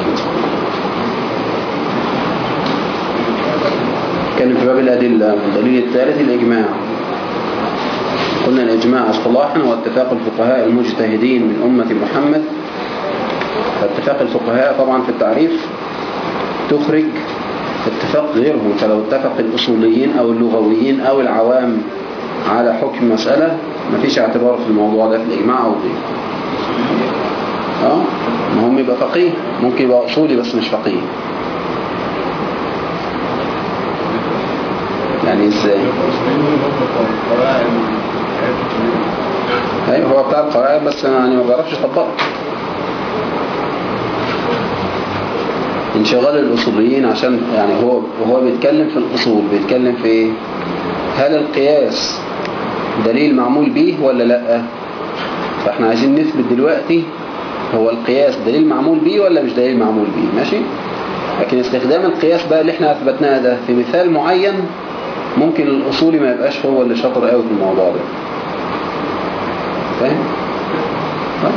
كان في باب الأدلة الدليل الثالث الإجماع. قلنا الإجماع اصطلاحا هو اتفاق الفقهاء المجتهدين من أمة محمد. فاتفاق الفقهاء طبعا في التعريف تخرج اتفاق غيرهم فلو اتفق الأصوليين أو اللغويين أو العوام على حكم مسألة مفيش اعتبار في الموضوع ده في الإجماع أو غيره. آه؟ ما يبقى فقيه ممكن يبقى أصولي بس مش فقيه. يعني إزاي؟ أيوه هو بتاع القواعد بس يعني ما بيعرفش يطبقها انشغال الأصوليين عشان يعني هو هو بيتكلم في الأصول بيتكلم في إيه هل القياس دليل معمول به ولا لأ؟ فإحنا عايزين نثبت دلوقتي هو القياس دليل معمول به ولا مش دليل معمول به ماشي؟ لكن استخدام القياس بقى اللي إحنا أثبتناه ده في مثال معين ممكن الأصولي ما يبقاش هو اللي شاطر قوي في الموضوع ده. فاهم؟ طيب.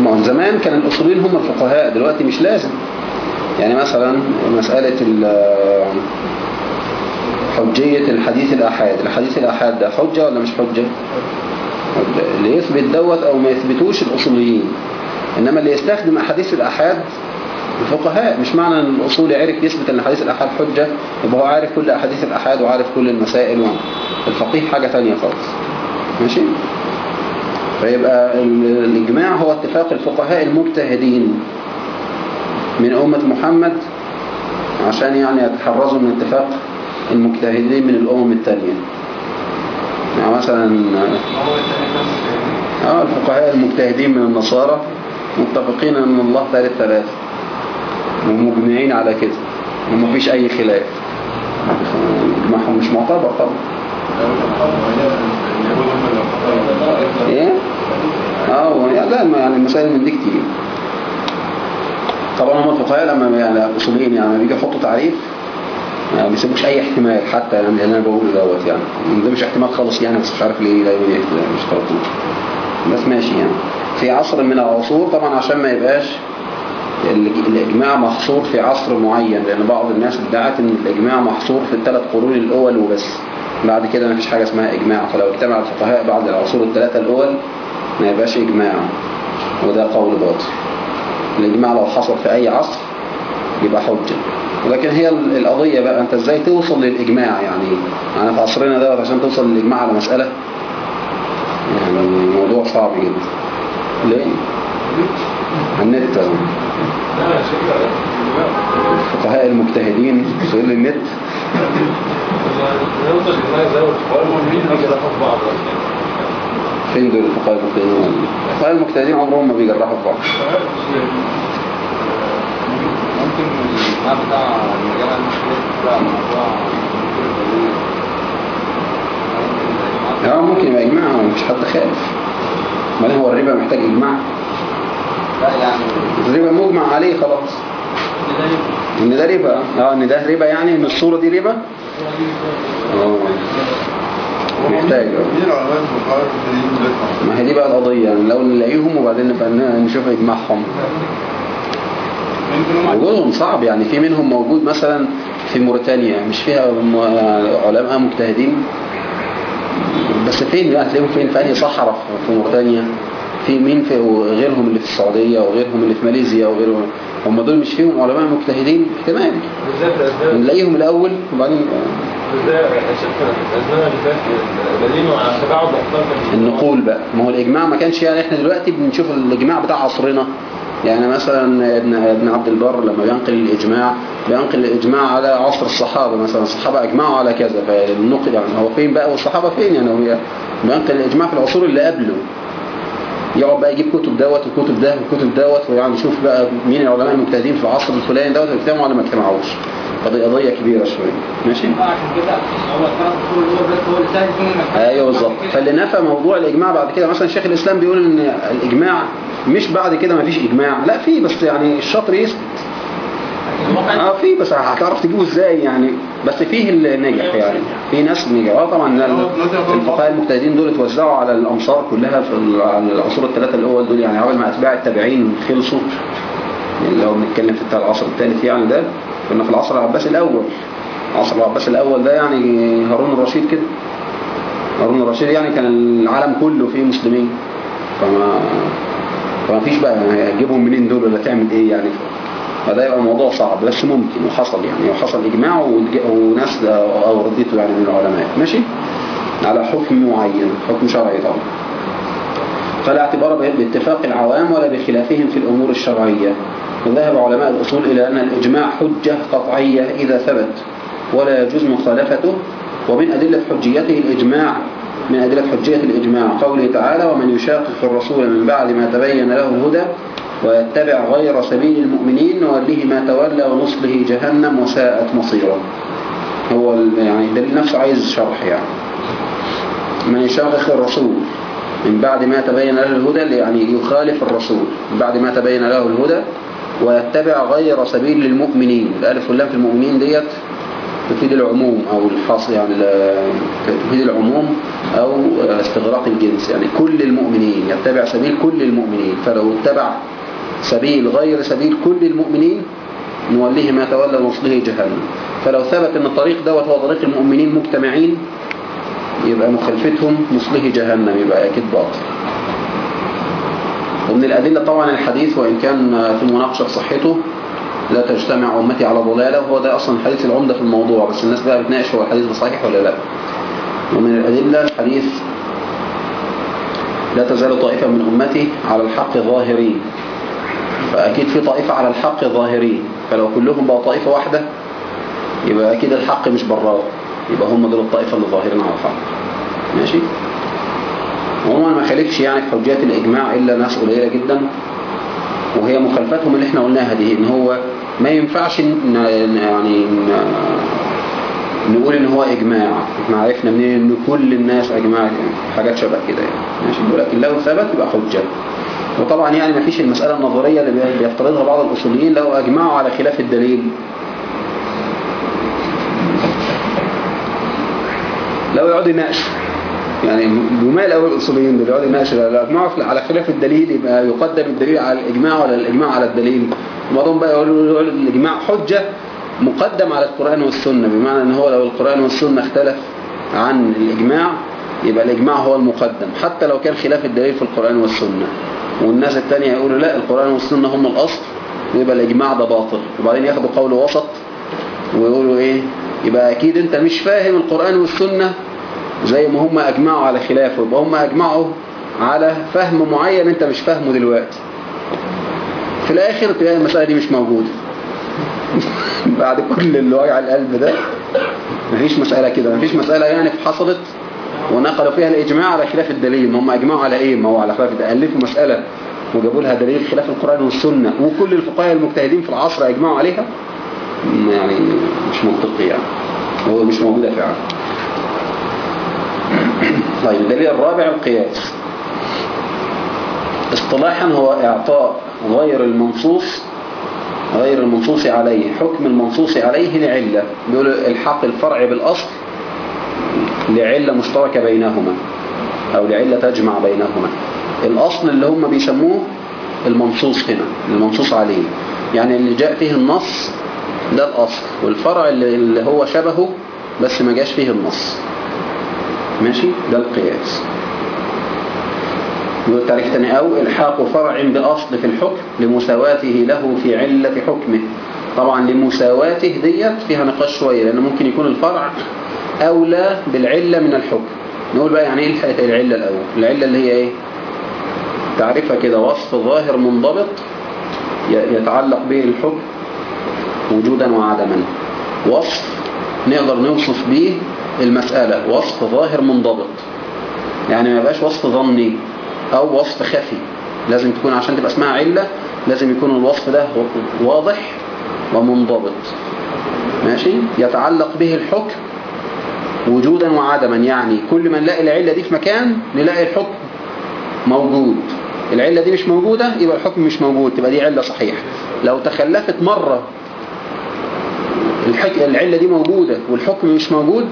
من زمان كان الأصوليين هم الفقهاء دلوقتي مش لازم. يعني مثلا مسألة حجية الحديث الأحاد. الحديث الأحاد ده حجة ولا مش حجة. اللي يثبت دوت أو ما يثبتوش الأصوليين. إنما اللي يستخدم أحاديث الأحاد الفقهاء. مش معنى إن الاصولي عرف يثبت إن حديث الأحاد حجة؟ يبقى هو عارف كل أحاديث الأحاد وعارف كل المسائل الفقيه حاجة تانية خالص. ماشي؟ فيبقى ال- الإجماع هو اتفاق الفقهاء المجتهدين من أمة محمد عشان يعني يتحرزوا من اتفاق المجتهدين من الأمم التانية. يعني مثلا آه الفقهاء المجتهدين من النصارى متفقين إن الله ثالث ثلاثة ومجمعين على كده ومفيش أي خلاف. اجماعهم مش معتبر طبعا. إيه؟ آه و- لا يعني المسائل من دي كتير. طبعا هم الفقهاء لما يعني الاصوليين يعني بيجي يحطوا تعريف ما بيسيبوش أي احتمال حتى يعني اللي أنا بقوله دوت يعني. ده مش احتمال خالص يعني بس مش عارف ليه دايما مش طرطوش بس ماشي يعني. في عصر من العصور طبعا عشان ما يبقاش ال- الإجماع محصور في عصر معين لأن بعض الناس ادعت أن الإجماع محصور في الثلاث قرون الأول وبس. بعد كده ما فيش حاجة اسمها إجماع. فلو اجتمع الفقهاء بعد العصور الثلاثة الأول ما يبقاش إجماع. وده قول باطل. الإجماع لو حصل في أي عصر يبقى حجة. ولكن هي ال- القضية بقى أنت إزاي توصل للإجماع يعني؟ يعني في عصرنا ده عشان توصل للإجماع على مسألة؟ يعني الموضوع صعب جدا. ليه؟ على النت الفقهاء المجتهدين فين دول الفقهاء المجتهدين الفقهاء المجتهدين عمرهم ما بيجرحوا في بعض ممكن الإجماع بتاع بتاع موضوع آه ممكن يبقى إجماع مفيش حد خالف. بعدين هو الربا محتاج إجماع؟ لا يعني الربا مجمع عليه خلاص. إن ده ربا. آه إن ده ربا يعني إن الصورة دي ربا؟ محتاج؟ ما هي دي بقى القضية يعني لو نلاقيهم وبعدين نبقى نشوف إجماعهم. وجودهم صعب يعني في منهم موجود مثلا في موريتانيا مش فيها علماء مجتهدين. بس فين بقى؟ هتلاقيهم فين؟ في أنهي صحراء في موريتانيا؟ في مين في غيرهم اللي في السعودية وغيرهم اللي في ماليزيا وغيرهم هم دول مش فيهم علماء مجتهدين احتمال نلاقيهم الأول وبعدين أحكام النقول بقى. ما هو الإجماع ما كانش يعني إحنا دلوقتي بنشوف الإجماع بتاع عصرنا. يعني مثلا ابن ابن عبد البر لما بينقل الإجماع بينقل الإجماع على عصر الصحابة مثلا. الصحابة أجمعوا على كذا فالنقل يعني هو فين بقى والصحابة فين يعني؟ هو بينقل الإجماع في العصور اللي قبله. يقعد بقى يجيب كتب دوت وكتب ده وكتب دوت ويعني يشوف بقى مين العلماء المجتهدين في العصر الفلاني دوت اجتمعوا ولا ما اجتمعوش فدي قضية كبيرة شوية. ماشي؟ أيوه بالظبط. فاللي نفى موضوع الإجماع بعد كده مثلا شيخ الإسلام بيقول إن الإجماع مش بعد كده ما فيش إجماع. لا في بس يعني الشاطر يثبت. آه في بس هتعرف تجيبه إزاي يعني؟ بس فيه اللي نجح يعني في ناس نجح آه طبعا ال- الفقهاء المجتهدين دول اتوزعوا على الامصار كلها في العصور الثلاثة الأول دول يعني أول ما أتباع التابعين خلصوا. يعني لو بنتكلم في العصر الثالث يعني ده كنا في العصر العباسي الأول. العصر العباسي الأول ده يعني هارون الرشيد كده. هارون الرشيد يعني كان العالم كله فيه مسلمين. فما فما فيش بقى هتجيبهم منين دول ولا تعمل إيه يعني؟ فده يبقى الموضوع صعب بس ممكن وحصل يعني وحصل إجماع وج- وناس أو رديته يعني من العلماء. ماشي؟ على حكم معين حكم شرعي طبعا. فلا اعتبار باتفاق العوام ولا بخلافهم في الأمور الشرعية. وذهب علماء الأصول إلى أن الإجماع حجة قطعية إذا ثبت ولا يجوز مخالفته. ومن أدلة حجيته الإجماع من أدلة حجية الإجماع قوله تعالى ومن يشاقق الرسول من بعد ما تبين له الهدى ويتبع غير سبيل المؤمنين نوليه ما تولى ونصله جهنم وساءت مصيرا هو يعني الدليل نفسه عايز شرح يعني. من يشاقق الرسول من بعد ما تبين له الهدى يعني يخالف الرسول من بعد ما تبين له الهدى ويتبع غير سبيل المؤمنين الألف واللام في المؤمنين ديت تفيد العموم أو الحاصل يعني تفيد العموم أو استغراق الجنس. يعني كل المؤمنين يتبع سبيل كل المؤمنين. فلو اتبع سبيل غير سبيل كل المؤمنين نوليه ما تولى ونصله جهنم. فلو ثبت أن الطريق دوت هو طريق المؤمنين مجتمعين يبقى مخالفتهم نصله جهنم يبقى أكيد باطل. ومن الأدلة طبعا الحديث وإن كان في مناقشة صحته لا تجتمع أمتي على ضلالة وهو ده أصلا الحديث العمدة في الموضوع. بس الناس بقى بتناقش هو الحديث ده صحيح ولا لا. ومن الأدلة الحديث لا تزال طائفة من أمتي على الحق ظاهرين. فأكيد في طائفة على الحق ظاهرين فلو كلهم بقى طائفة واحدة يبقى أكيد الحق مش براه يبقى هم دول الطائفة اللي ظاهرين على الحق. ماشي؟ عموما ما خالفش يعني في حجات الإجماع إلا ناس قليلة جدا وهي مخالفتهم اللي إحنا قلناها دي إن هو ما ينفعش يعني نقول إن هو إجماع. إحنا عرفنا منين ان كل الناس أجماع حاجات شبه كده يعني. ماشي؟ ولكن لو ثبت يبقى حجة. وطبعا يعني ما فيش المسألة النظرية اللي بي- بيفترضها بعض الأصوليين لو أجمعوا على خلاف الدليل. لو يقعدوا يناقشوا يعني جمال قوي الأصوليين دول؟ يقعدوا يناقشوا الاجماع في- على خلاف الدليل يبقى يقدم الدليل على الإجماع ولا الإجماع على الدليل. وبعضهم بقى يقولوا الإجماع حجة. مقدم على القرآن والسنة بمعنى إن هو لو القرآن والسنة اختلف عن الإجماع يبقى الإجماع هو المقدم حتى لو كان خلاف الدليل في القرآن والسنة. والناس التانية يقولوا لا القرآن والسنة هم الأصل ويبقى الإجماع ده باطل. وبعدين ياخدوا قول وسط ويقولوا إيه؟ يبقى أكيد أنت مش فاهم القرآن والسنة زي ما هم أجمعوا على خلافه يبقى هم أجمعوا على فهم معين أنت مش فاهمه دلوقتي. في الآخر تلاقي المسألة دي مش موجودة. بعد كل اللي وجع القلب ده مفيش مسألة كده مفيش مسألة يعني حصلت ونقلوا فيها الإجماع على خلاف الدليل ما هم أجمعوا على إيه؟ ما هو على خلاف ألفوا مسألة وجابوا لها دليل خلاف القرآن والسنة وكل الفقهاء المجتهدين في العصر أجمعوا عليها. يعني مش منطقي يعني. هو مش موجودة فعلا. طيب الدليل الرابع القياس. اصطلاحا هو إعطاء غير المنصوص غير المنصوص عليه حكم المنصوص عليه لعلة بيقول الحق الفرع بالأصل لعلة مشتركة بينهما أو لعلة تجمع بينهما. الأصل اللي هم بيسموه المنصوص هنا المنصوص عليه. يعني اللي جاء فيه النص ده الأصل والفرع اللي هو شبهه بس ما جاش فيه النص. ماشي؟ ده القياس. يقول تعريف تاني أو إلحاق فرع بأصل في الحكم لمساواته له في علة حكمه. طبعا لمساواته ديت فيها نقاش شوية لأن ممكن يكون الفرع أولى بالعلة من الحكم. نقول بقى يعني إيه العلة الأول؟ العلة اللي هي إيه؟ تعرفها كده وصف ظاهر منضبط يتعلق به الحكم وجودا وعدما. وصف نقدر نوصف به المسألة وصف ظاهر منضبط. يعني ما يبقاش وصف ظني. أو وصف خفي. لازم تكون عشان تبقى اسمها علة لازم يكون الوصف ده واضح ومنضبط. ماشي؟ يتعلق به الحكم وجودا وعدما يعني كل ما نلاقي العلة دي في مكان نلاقي الحكم موجود. العلة دي مش موجودة يبقى الحكم مش موجود تبقى دي علة صحيحة. لو تخلفت مرة الحك... العلة دي موجودة والحكم مش موجود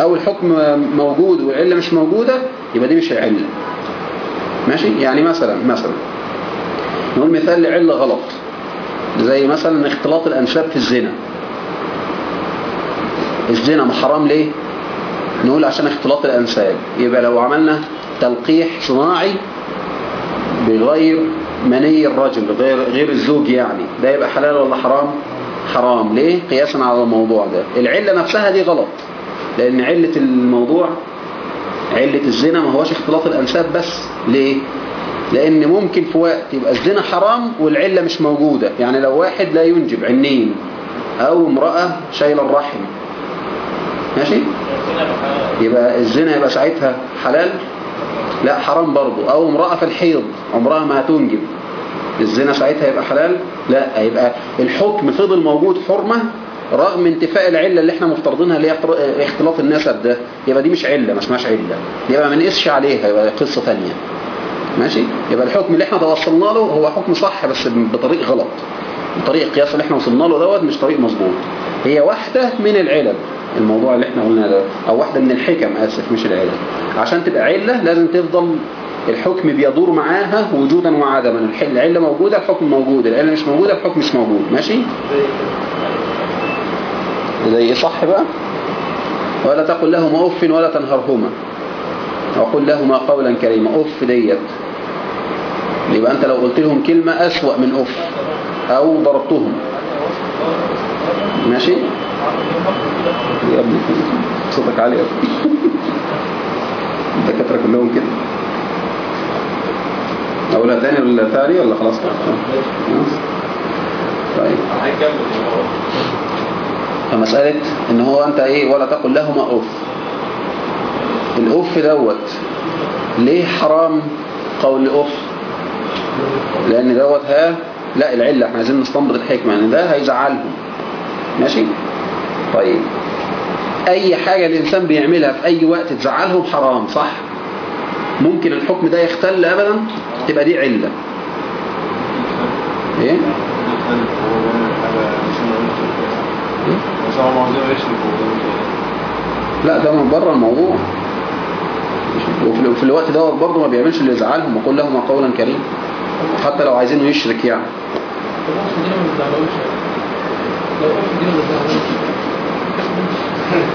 أو الحكم موجود والعلة مش موجودة يبقى دي مش العلة. ماشي؟ يعني مثلا مثلا. نقول مثال لعلة غلط. زي مثلا اختلاط الأنساب في الزنا. الزنا ما حرام ليه؟ نقول عشان اختلاط الأنساب. يبقى لو عملنا تلقيح صناعي بغير مني الرجل غير غير الزوج يعني. ده يبقى حلال ولا حرام؟ حرام. ليه؟ قياسا على الموضوع ده. العلة نفسها دي غلط. لأن علة الموضوع علة الزنا ما هوش اختلاط الأنساب بس. ليه؟ لأن ممكن في وقت يبقى الزنا حرام والعلة مش موجودة. يعني لو واحد لا ينجب عنين أو امرأة شايلة الرحم. ماشي؟ يبقى الزنا يبقى ساعتها حلال؟ لا حرام برضه أو امرأة في الحيض عمرها ما هتنجب. الزنا ساعتها يبقى حلال؟ لا يبقى الحكم فضل موجود حرمة رغم انتفاء العلة اللي إحنا مفترضينها اللي هي اختلاط النسب ده يبقى دي مش علة ما اسمهاش علة. يبقى ما نقسش عليها يبقى قصة تانية. ماشي؟ يبقى الحكم اللي إحنا توصلنا له هو حكم صح بس بطريق غلط. طريق القياس اللي إحنا وصلنا له دوت مش طريق مظبوط. هي واحدة من العلل. الموضوع اللي إحنا قلناه ده. أو واحدة من الحكم آسف مش العلل. عشان تبقى علة لازم تفضل الحكم بيدور معاها وجودا وعدما. العلة موجودة الحكم موجود. العلة مش موجودة الحكم مش موجود. ماشي؟ زي إيه صح بقى؟ ولا تقل لهما أف ولا تنهرهما. وقل لهما قولا كريما. أف ديت. يبقى أنت لو قلت لهم كلمة أسوأ من أف أو ضربتهم. ماشي؟ يا ابني صوتك عالي ابني الدكاترة كلهم كده. اقولها تاني ولا تاني ولا خلاص؟ طيب. فمسألة إن هو أنت إيه ولا تقل لهما اف الاف دوت ليه حرام قول اف لأن دوت ها لا العلة إحنا عايزين نستنبط الحكمة ان ده هيزعلهم. ماشي؟ طيب. أي حاجة الإنسان بيعملها في أي وقت تزعلهم حرام صح؟ ممكن الحكم ده يختل ابدا؟ تبقى دي علة. إيه؟ لا ده من بره الموضوع. وفي, الوقت دوت برضه ما بيعملش اللي يزعلهم وقول لهم قولا كريما حتى لو عايزينه يشرك يعني.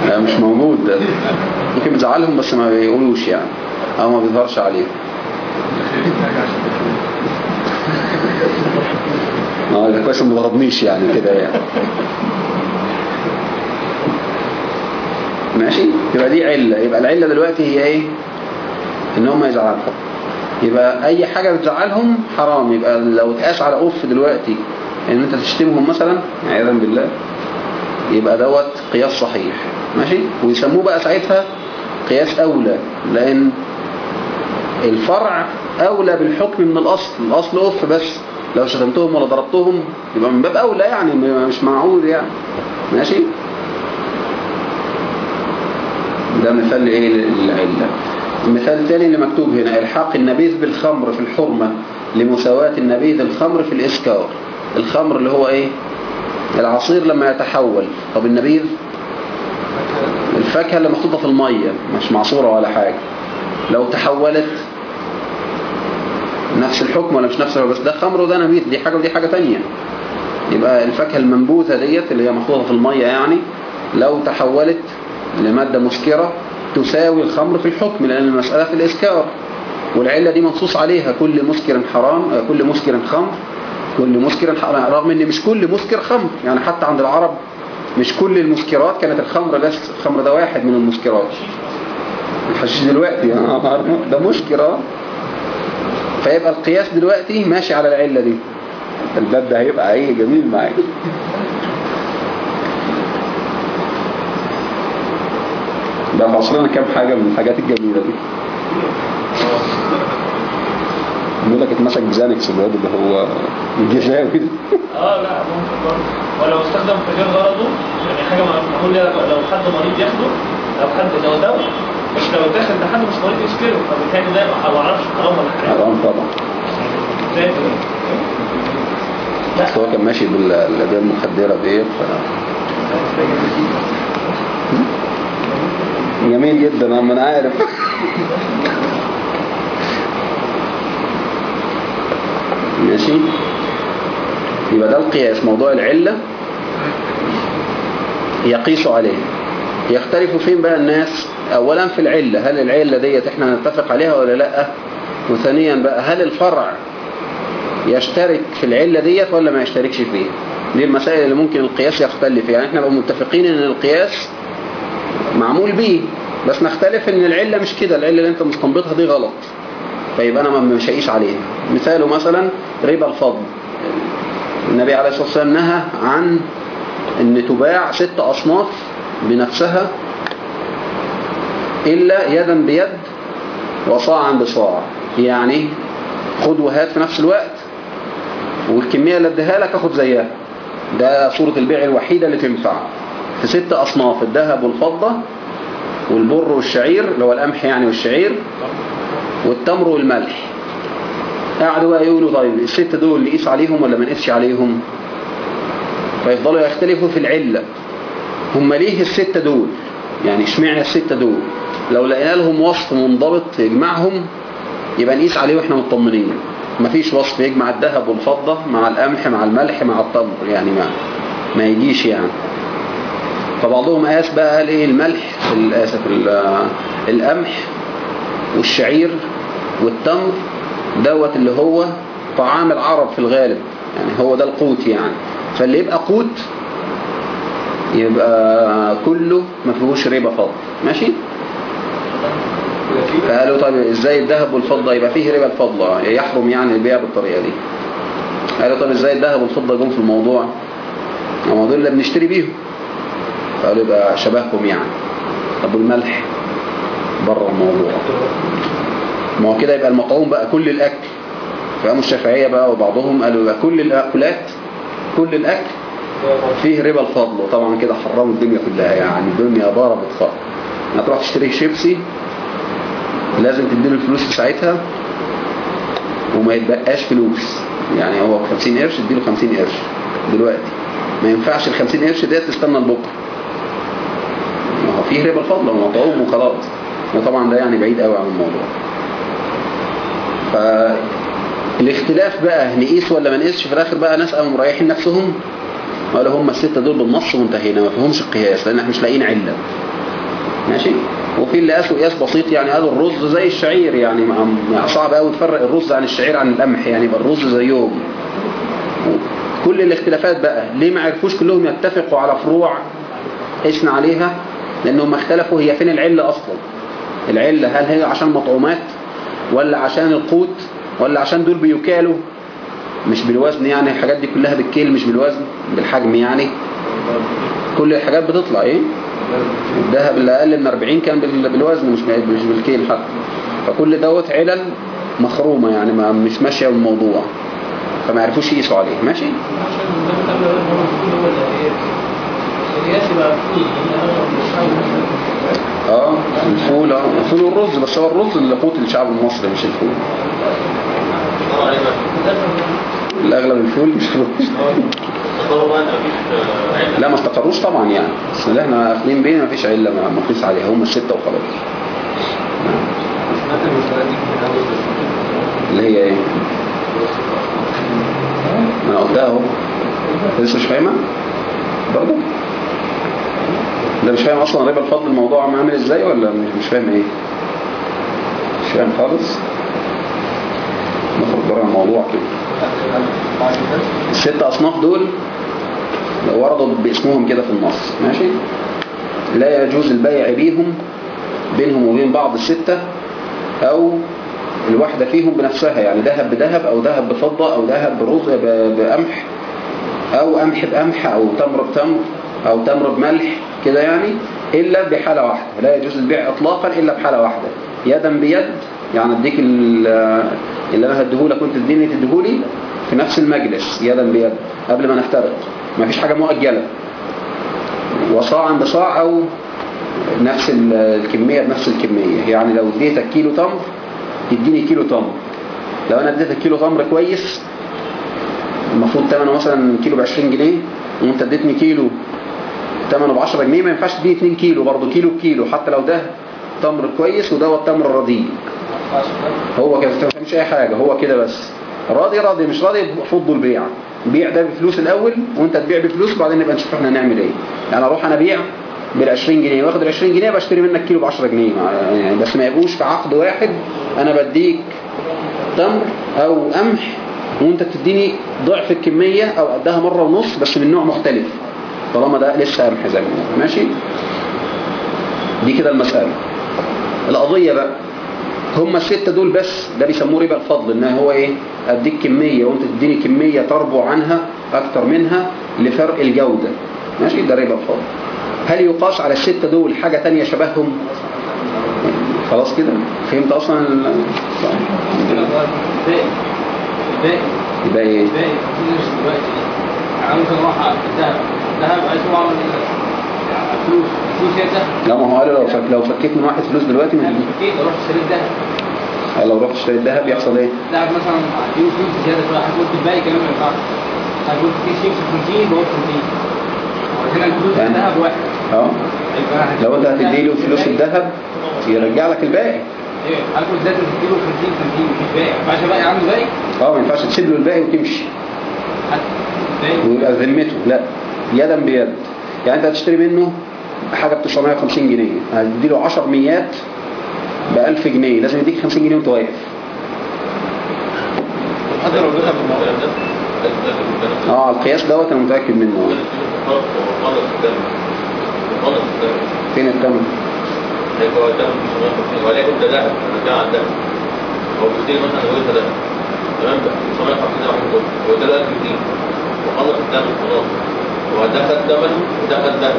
لا، مش موجود ده. ممكن بيزعلهم بس ما بيقولوش يعني أو ما بيظهرش عليهم آه كويس ما ضربنيش يعني كده يعني. ماشي. يبقى دي علة. يبقى العلة دلوقتي هي إيه؟ إن هم يزعلهم يبقى أي حاجة بتزعلهم حرام. يبقى لو اتقاس على أوف دلوقتي إن أنت تشتمهم مثلا عياذا بالله يبقى دوت قياس صحيح. ماشي؟ ويسموه بقى ساعتها قياس أولى. لأن الفرع أولى بالحكم من الأصل. الأصل أوف بس. لو شتمتهم ولا ضربتهم يبقى من باب أولى يعني مش معقول يعني. ماشي؟ ده مثال إيه للعلة. المثال الثاني اللي مكتوب هنا الحاق النبيذ بالخمر في الحرمة لمساواة النبيذ الخمر في الإسكار. الخمر اللي هو إيه؟ العصير لما يتحول. طب النبيذ؟ الفاكهة اللي محطوطة في المية مش معصورة ولا حاجة. لو تحولت نفس الحكم ولا مش نفس الحكم بس ده خمر وده نبيذ دي حاجة ودي حاجة تانية. يبقى الفاكهة المنبوذة ديت اللي هي محطوطة في المية يعني لو تحولت لمادة مسكرة تساوي الخمر في الحكم لأن المسألة في الإسكار والعلة دي منصوص عليها كل مسكر حرام آه، كل مسكر خمر كل مسكر حرام رغم إن مش كل مسكر خمر يعني حتى عند العرب مش كل المسكرات كانت الخمر بس الخمر ده واحد من المسكرات. الحشيش دلوقتي ده مسكر فيبقى القياس دلوقتي ماشي على العلة دي. الباب ده هيبقى إيه؟ جميل معاك ده فاصلنا كام حاجة من الحاجات الجميلة دي؟ بيقول لك اتمسك بزانكس الواد اللي هو الجزاوي. ده آه لا ممكن برضه. ولو استخدم في غير غرضه يعني حاجة معقول لو حد مريض ياخده لو حد لو دواء بس لو داخل ده حد مش مريض يسكره فبالتالي ده ما أعرفش حرام ولا حرام حرام طبعا. بس هو كان ماشي بالأداة المخدرة ديت ف... جميل جدا أنا عارف. ماشي. يبقى ده القياس موضوع العلة يقيس عليه. يختلف فين بقى الناس؟ اولا في العلة هل العلة ديت إحنا نتفق عليها ولا لأ؟ وثانيا بقى هل الفرع يشترك في العلة ديت ولا ما يشتركش فيها دي المسائل اللي ممكن القياس يختلف. يعني إحنا لو متفقين إن القياس معمول بيه. بس نختلف إن العلة مش كده العلة اللي أنت مستنبطها دي غلط. فيبقى أنا ما- مش هقيس عليها. مثاله مثلا ربا الفضل. النبي عليه الصلاة والسلام نهى عن إن تباع ست اصناف بنفسها إلا يدا بيد وصاعا بصاع. يعني خد وهات في نفس الوقت. والكمية اللي أديها لك أخد زيها. ده صورة البيع الوحيدة اللي تنفع. في ست أصناف الذهب والفضة والبر والشعير اللي هو القمح يعني والشعير والتمر والملح. قعدوا بقى يقولوا طيب الست دول نقيس عليهم ولا ما نقيسش عليهم؟ فيفضلوا يختلفوا في العلة. هم ليه الستة دول؟ يعني اشمعنى الستة دول؟ لو لقينا لهم وصف منضبط يجمعهم يبقى نقيس عليه وإحنا مطمنين. مفيش وصف يجمع الذهب والفضة مع القمح مع الملح مع التمر يعني ما ما يجيش يعني. فبعضهم قاس بقى قال إيه الملح ال- اسف ال- القمح والشعير والتمر دوت اللي هو طعام العرب في الغالب يعني هو ده القوت يعني. فاللي يبقى قوت يبقى كله ما فيهوش ربا فضل. ماشي؟ فقالوا طيب إزاي الذهب والفضة يبقى فيه ربا الفضة يحرم يعني البيع بالطريقة دي. قالوا طب إزاي الذهب والفضة جم في الموضوع؟ الموضوع اللي بنشتري بيهم. فقالوا يبقى شبهكم يعني. طب والملح بره الموضوع. ما هو كده يبقى المطعوم بقى كل الأكل. فقاموا الشافعية بقى وبعضهم قالوا يبقى كل الأكلات كل الأكل فيه ربا الفضل. وطبعا كده حرموا الدنيا كلها يعني. الدنيا ضربت خالص. هتروح تشتري شيبسي لازم تديله الفلوس في ساعتها وما يتبقاش فلوس. يعني هو ب 50 قرش اديله 50 قرش دلوقتي. ما ينفعش ال 50 قرش ديت تستنى لبكرة. فيه ربا الفضل مطعوم وخلاص. وطبعا ده يعني بعيد قوي عن الموضوع. فالاختلاف بقى نقيس ولا ما نقيسش في الآخر بقى ناس قاموا مريحين نفسهم قالوا هم الستة دول بالنص وانتهينا ما فيهمش القياس لأن إحنا مش لاقيين علة. ماشي؟ وفي اللي قاسوا قياس بسيط يعني قالوا الرز زي الشعير يعني صعب قوي تفرق الرز عن الشعير عن القمح يعني يبقى الرز زيهم. كل الاختلافات بقى ليه ما عرفوش كلهم يتفقوا على فروع قسنا عليها؟ لأنهم اختلفوا هي فين العلة أصلا. العلة هل هي عشان مطعومات ولا عشان القوت ولا عشان دول بيكالوا؟ مش بالوزن يعني الحاجات دي كلها بالكيل مش بالوزن بالحجم يعني. كل الحاجات بتطلع إيه؟ الذهب اللي أقل من 40 كان بال- بالوزن مش مش بالكيل حتى. فكل دوت علل مخرومة يعني ما مش ماشية بالموضوع فما عرفوش يقيسوا عليه. ماشي عشان ده بتعمل هو الفول هو القياس آه الفول آه الفول والرز بس هو الرز اللي قوت الشعب المصري مش الفول. الاغلب الفول مش الرز آه،. لا ما استقروش طبعا يعني بس اللي إحنا واخدين بيه ما فيش عله ما مقيس عليها هم السته وخلاص اللي هي إيه ما قلتها اهو لسه مش فاهمه برضه ده مش فاهم أصلا ربا الفضل الموضوع عامل إزاي ولا مش فاهم إيه؟ مش فاهم خالص. نخرج بره الموضوع كده. الست أصناف دول وردوا باسمهم كده في النص ماشي؟ لا يجوز البيع بيهم بينهم وبين بعض الستة أو الواحدة فيهم بنفسها يعني ذهب بذهب أو ذهب بفضة أو ذهب برز بقمح أو قمح بقمح أو تمر بتمر. أو تمر بملح كده يعني إلا بحالة واحدة. لا يجوز البيع اطلاقا إلا بحالة واحدة. يدا بيد يعني أديك ال- اللي أنا هديهولك وأنت تديني تديهولي في نفس المجلس يدا بيد قبل ما نفترق ما فيش حاجة مؤجلة. وصاعا بصاع أو نفس ال- الكمية بنفس الكمية. يعني لو اديتك كيلو تمر تديني كيلو تمر. لو أنا اديتك كيلو تمر كويس المفروض ثمنه مثلا كيلو ب 20 جنيه وأنت اديتني كيلو ثمنه ب 10 جنيه ما ينفعش تديني 2 كيلو برضه كيلو بكيلو. حتى لو ده تمر كويس وده التمر الرديء. هو كده ما بتعملش أي حاجة هو كده بس. راضي راضي مش راضي فضوا البيع. بيع ده بفلوس الأول وأنت تبيع بفلوس وبعدين نبقى نشوف إحنا هنعمل إيه. يعني أروح أنا أبيع بال 20 جنيه واخد ال 20 جنيه بشتري منك كيلو ب 10 جنيه يعني بس ما يبقوش في عقد واحد. أنا بديك تمر أو قمح وأنت بتديني ضعف الكمية أو قدها مرة ونص بس من نوع مختلف. طالما ده لسه بنقول. ماشي؟ دي كده المسألة. القضية بقى هم الستة دول بس ده بيسموه ربا الفضل إن هو إيه؟ أديك كمية وأنت تديني كمية تربو عنها أكتر منها لفرق الجودة. ماشي؟ ده ربا الفضل. هل يقاس على الستة دول حاجة تانية شبههم؟ خلاص كده؟ فهمت أصلا؟ ال- الباقي الباقي. إيه الباقي. الذهب فلوس فلوس هي الذهب. لا ما هو قال لو فك لو فكيت من واحد فلوس دلوقتي تجيش. فكيت أروح اشتري الذهب قال لو رحت اشتريت ذهب يحصل إيه؟ الذهب مثلا هديله فلوس زيادة شوية هتقول الباقي كمان ما ينفعش هتقول كيس يمشي 50 يبقى هو 50 هنا الفلوس يعني- الذهب واحد. آه. لو انت هتدي له فلوس الذهب يرجع لك الباقي. إيه هاكل ذات تديله 50 50 مش باقي. ما ينفعش باقي عنده باقي؟ آه ما ينفعش تسيب له الباقي وتمشي. ويبقى ذمته. لا. يدا بيد. يعني انت هتشتري منه حاجة ب 950 جنيه. هتدي له 10 ميات ب 1000 جنيه. لازم يديك 50 جنيه وانت واقف. حتى لو دخل في الموضوع ده آه القياس دوت أنا متأكد منه. فين الثمن هيبقى مهم ولكن ده ذهب على الدم هو بيشتري مثلا ده ذهب تمام بقى 950 واحد كله هو ده 1000 جنيه وخلص الدم خلاص هو دخل ثمنه ودخل دم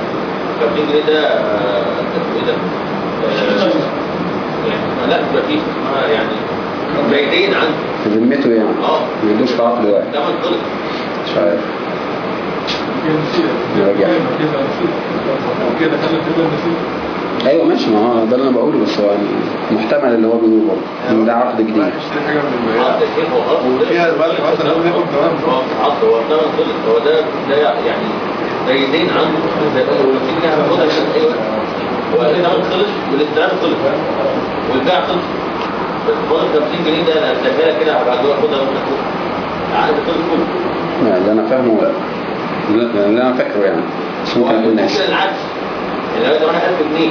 50 جنيه ده آه، اسمه ده؟ يعني لا مفيش اسمها يعني بعيدين عنه. في ذمته يعني؟ آه. ما يدوش في عقد واحد. الثمن خلص مش عارف. يرجع. كده خلي كده نسيب أيوه ماشي. ما هو ده اللي أنا بقوله بس هو محتمل اللي هو بيقوله برضه إن ده عقد جديد. البياع عقد هو خلاص وفيها تمام. هو عقد هو الثمن خلص هو ده ده يعني زي دين عنده زي ما هو في جهه هياخدها من اي وقت هو الثمن خلص والاستلام خلص. والبيع خلص. بس فاضل 50 جنيه ده أنا هسيبها كده بعد كده خدها وانت تاخدها عقد خلص كله. لا، اللي أنا فاهمه اللي أنا فاكره يعني بس ممكن اكون ناسي العكس. يعني لو أنا 1000 جنيه.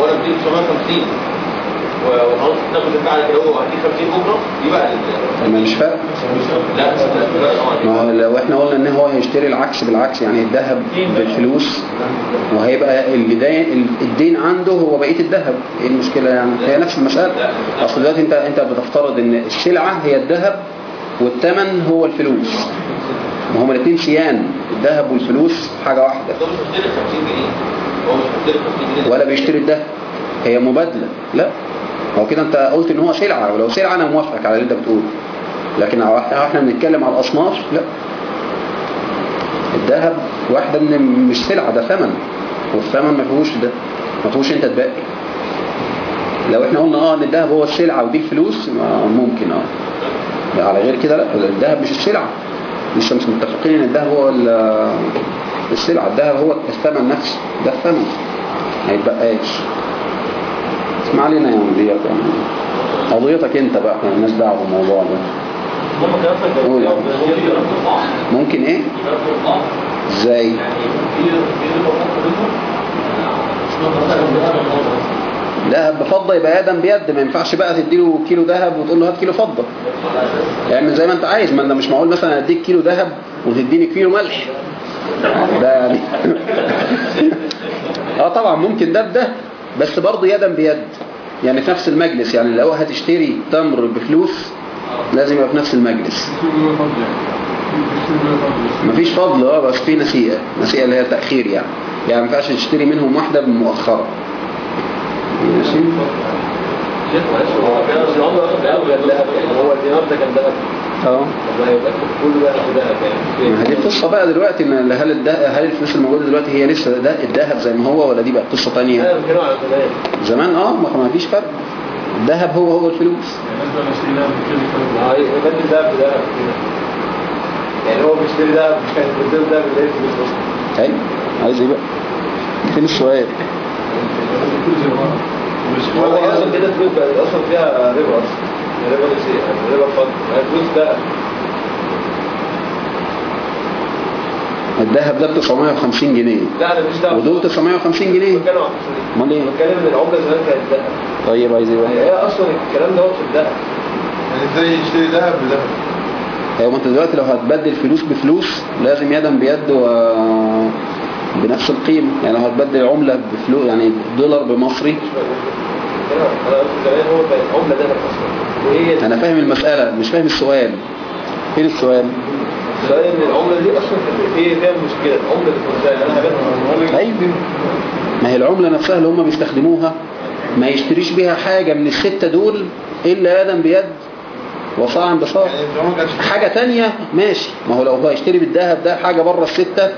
وأنا بديك 950 و- وخلاص البيع على كده هو هديك 50 بكرة يبقى ال- ما مش فارق. لا ما هو لو إحنا قلنا إن هو هيشتري العكس بالعكس يعني الذهب بالفلوس. وهيبقى اللي داين الدين عنده هو بقية الذهب. إيه المشكلة يعني؟ هي نفس المسألة. أصل دلوقتي انت أنت بتفترض إن السلعه هي الذهب والثمن هو الفلوس. ما هما الاثنين سيان الذهب والفلوس حاجة واحدة. بس هو مش مشتري 50 جنيه. هو مش مشتري 50 جنيه. ولا بيشتري الذهب. هي مبادلة. لا. هو كده انت قلت ان هو سلعه ولو سلعه أنا موافقك على اللي انت بتقوله. لكن إحنا بنتكلم على الأصناف لا. الذهب واحدة من مش سلعة ده ثمن. والثمن ما فيهوش ده. ما فيهوش انت تبقي لو إحنا قلنا آه ان الذهب هو السلعة ودي الفلوس ممكن آه. على غير كده لا. الذهب مش السلعة. لسه مش متفقين الذهب هو ال- السلعة الذهب هو الثمن نفسه ده الثمن. ما يتبقاش. اسمع علينا يا مدير يعني. قضيتك انت بقى إحنا مالناش دعوة بالموضوع ده. ممكن إيه؟ إزاي؟ ذهب بفضة يبقى آدم بيد ما ينفعش بقى تديله كيلو ذهب وتقول له هات كيلو فضة. اعمل زي ما انت عايز ما انت مش معقول مثلا اديك كيلو ذهب وتديني كيلو ملح. ده يعني آه طبعا ممكن ده بده بس برضه يدا بيد. يعني في نفس المجلس يعني لو هتشتري تمر بفلوس لازم يبقى في نفس المجلس. مفيش فضل آه بس في نسيئة. نسيئة اللي هي تأخير يعني. يعني ما ينفعش تشتري منهم واحدة مؤخرة ماشي شيخ معلش هو كان مش العمر واخد ذهب غير يعني هو الدينار ده كان ذهب آه ما دي القصة بقى دلوقتي ان هل الده... هل الفلوس الموجودة دلوقتي هي لسه ده الذهب زي ما هو ولا دي بقى قصة على زمان آه ما فيش فرق. الذهب هو هو الفلوس. يعني هو بيشتري ذهب كان بيديله ذهب اللي هي فلوس أصلا أيوه عايز إيه بقى؟ فين السؤال؟ هو أصلا كده فلوس بقت أصلا فيها ربا أصلا. ربا نسيء ربا فضل فلوس ذهب الذهب ده ب 950 جنيه. لا أنا مش دعوة. ودول 950 جنيه. أمال إيه؟ بتكلم إن العملة زمان كانت ذهب. طيب عايز إيه بقى هي أصلا الكلام ده في الذهب. يعني إزاي يشتري ذهب بذهب؟ أيوه ما أنت دلوقتي لو هتبدل فلوس بفلوس لازم يدا بيد و بنفس القيمة. يعني لو هتبدل عملة بفلوس يعني دولار بمصري. أنا فاهم المسألة مش فاهم السؤال. فين السؤال؟ السؤال ان العمله دي أصلا إيه فيها دي إزاي أنا أيوه ما هي العملة نفسها اللي هم بيستخدموها ما يشتريش بيها حاجة من الستة دول إلا يدا بيد وصاعا بصاع يعني حاجة تانية ماشي. ما هو لو هو يشتري بالذهب ده حاجة بره الستة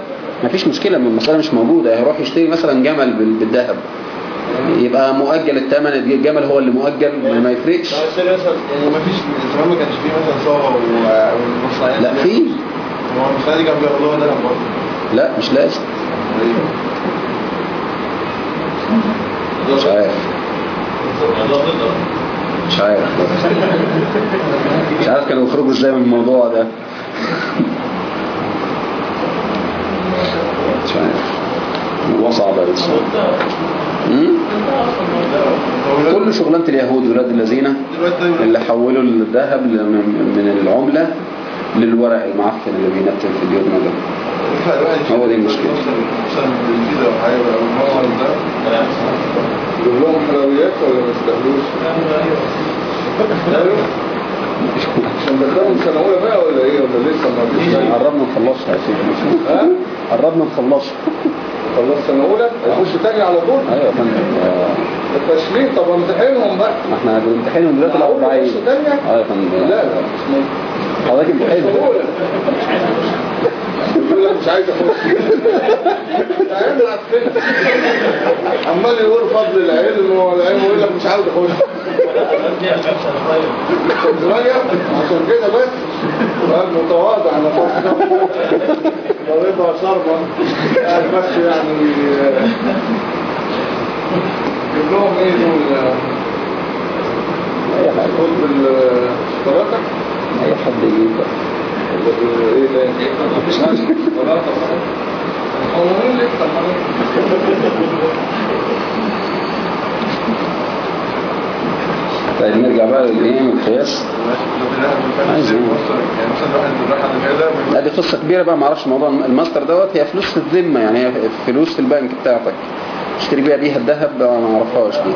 مفيش مشكلة من المسألة مش موجودة. هيروح يشتري مثلا جمل بال- بالذهب. يبقى مؤجل الثمن الجمل هو اللي مؤجل ما يفرقش. لو اشتري مثلا يعني ما فيش زمان ما كانش فيه مثلا صاغه والمصنعين لا في هو المصنعين دي كانوا بياخدوها برضه لا مش لازم. مش عارف. مش عارف. مش عارف كانوا يخرجوا إزاي من الموضوع ده. مش عارف الموضوع صعب أوي الصراحة. أمم؟ كل شغلانة اليهود ولاد الذين اللي حولوا الذهب من العملة للورق المعفن اللي بينتن في بيوتنا ده هو دي المشكلة. مثلا بالفيزا أو حاجة أو المصنع ده يجيب لهم حلويات ولا ما؟ عشان دخلهم سنة أولى بقى ولا إيه ولا لسه ما فيش قربنا نخلصها يا سيدي؟ قربنا نخلصها خلص سنه أولى؟ هيخشوا تاني على طول؟ أيوه يا فندم آه، طب امتحنهم بقى؟ ما إحنا بنمتحنهم دلوقتي تانية؟ آه يا فندم لا لا مش ممكن حضرتك امتحنهم يقول لك مش عايز أخش. العلم العسكري عمال يقول فضل العلم والعلم يقول لك مش عاوز أخش. صغير عشان كده بس. قال متواضع أنا ضربها شربة قال بس يعني إيه دول أي حاجة خد بالشوكولاتة أي حد يجيب. ولا إيه ده؟ مش عارف شوكولاتة قوانين لسه طيب نرجع بقى للايه القياس دي قصة كبيرة بقى معرفش موضوع الماستر دوت. هي فلوس في الذمة يعني هي فلوس في البنك بتاعتك. تشتري بيها بيها الذهب ما أعرفهاش دي.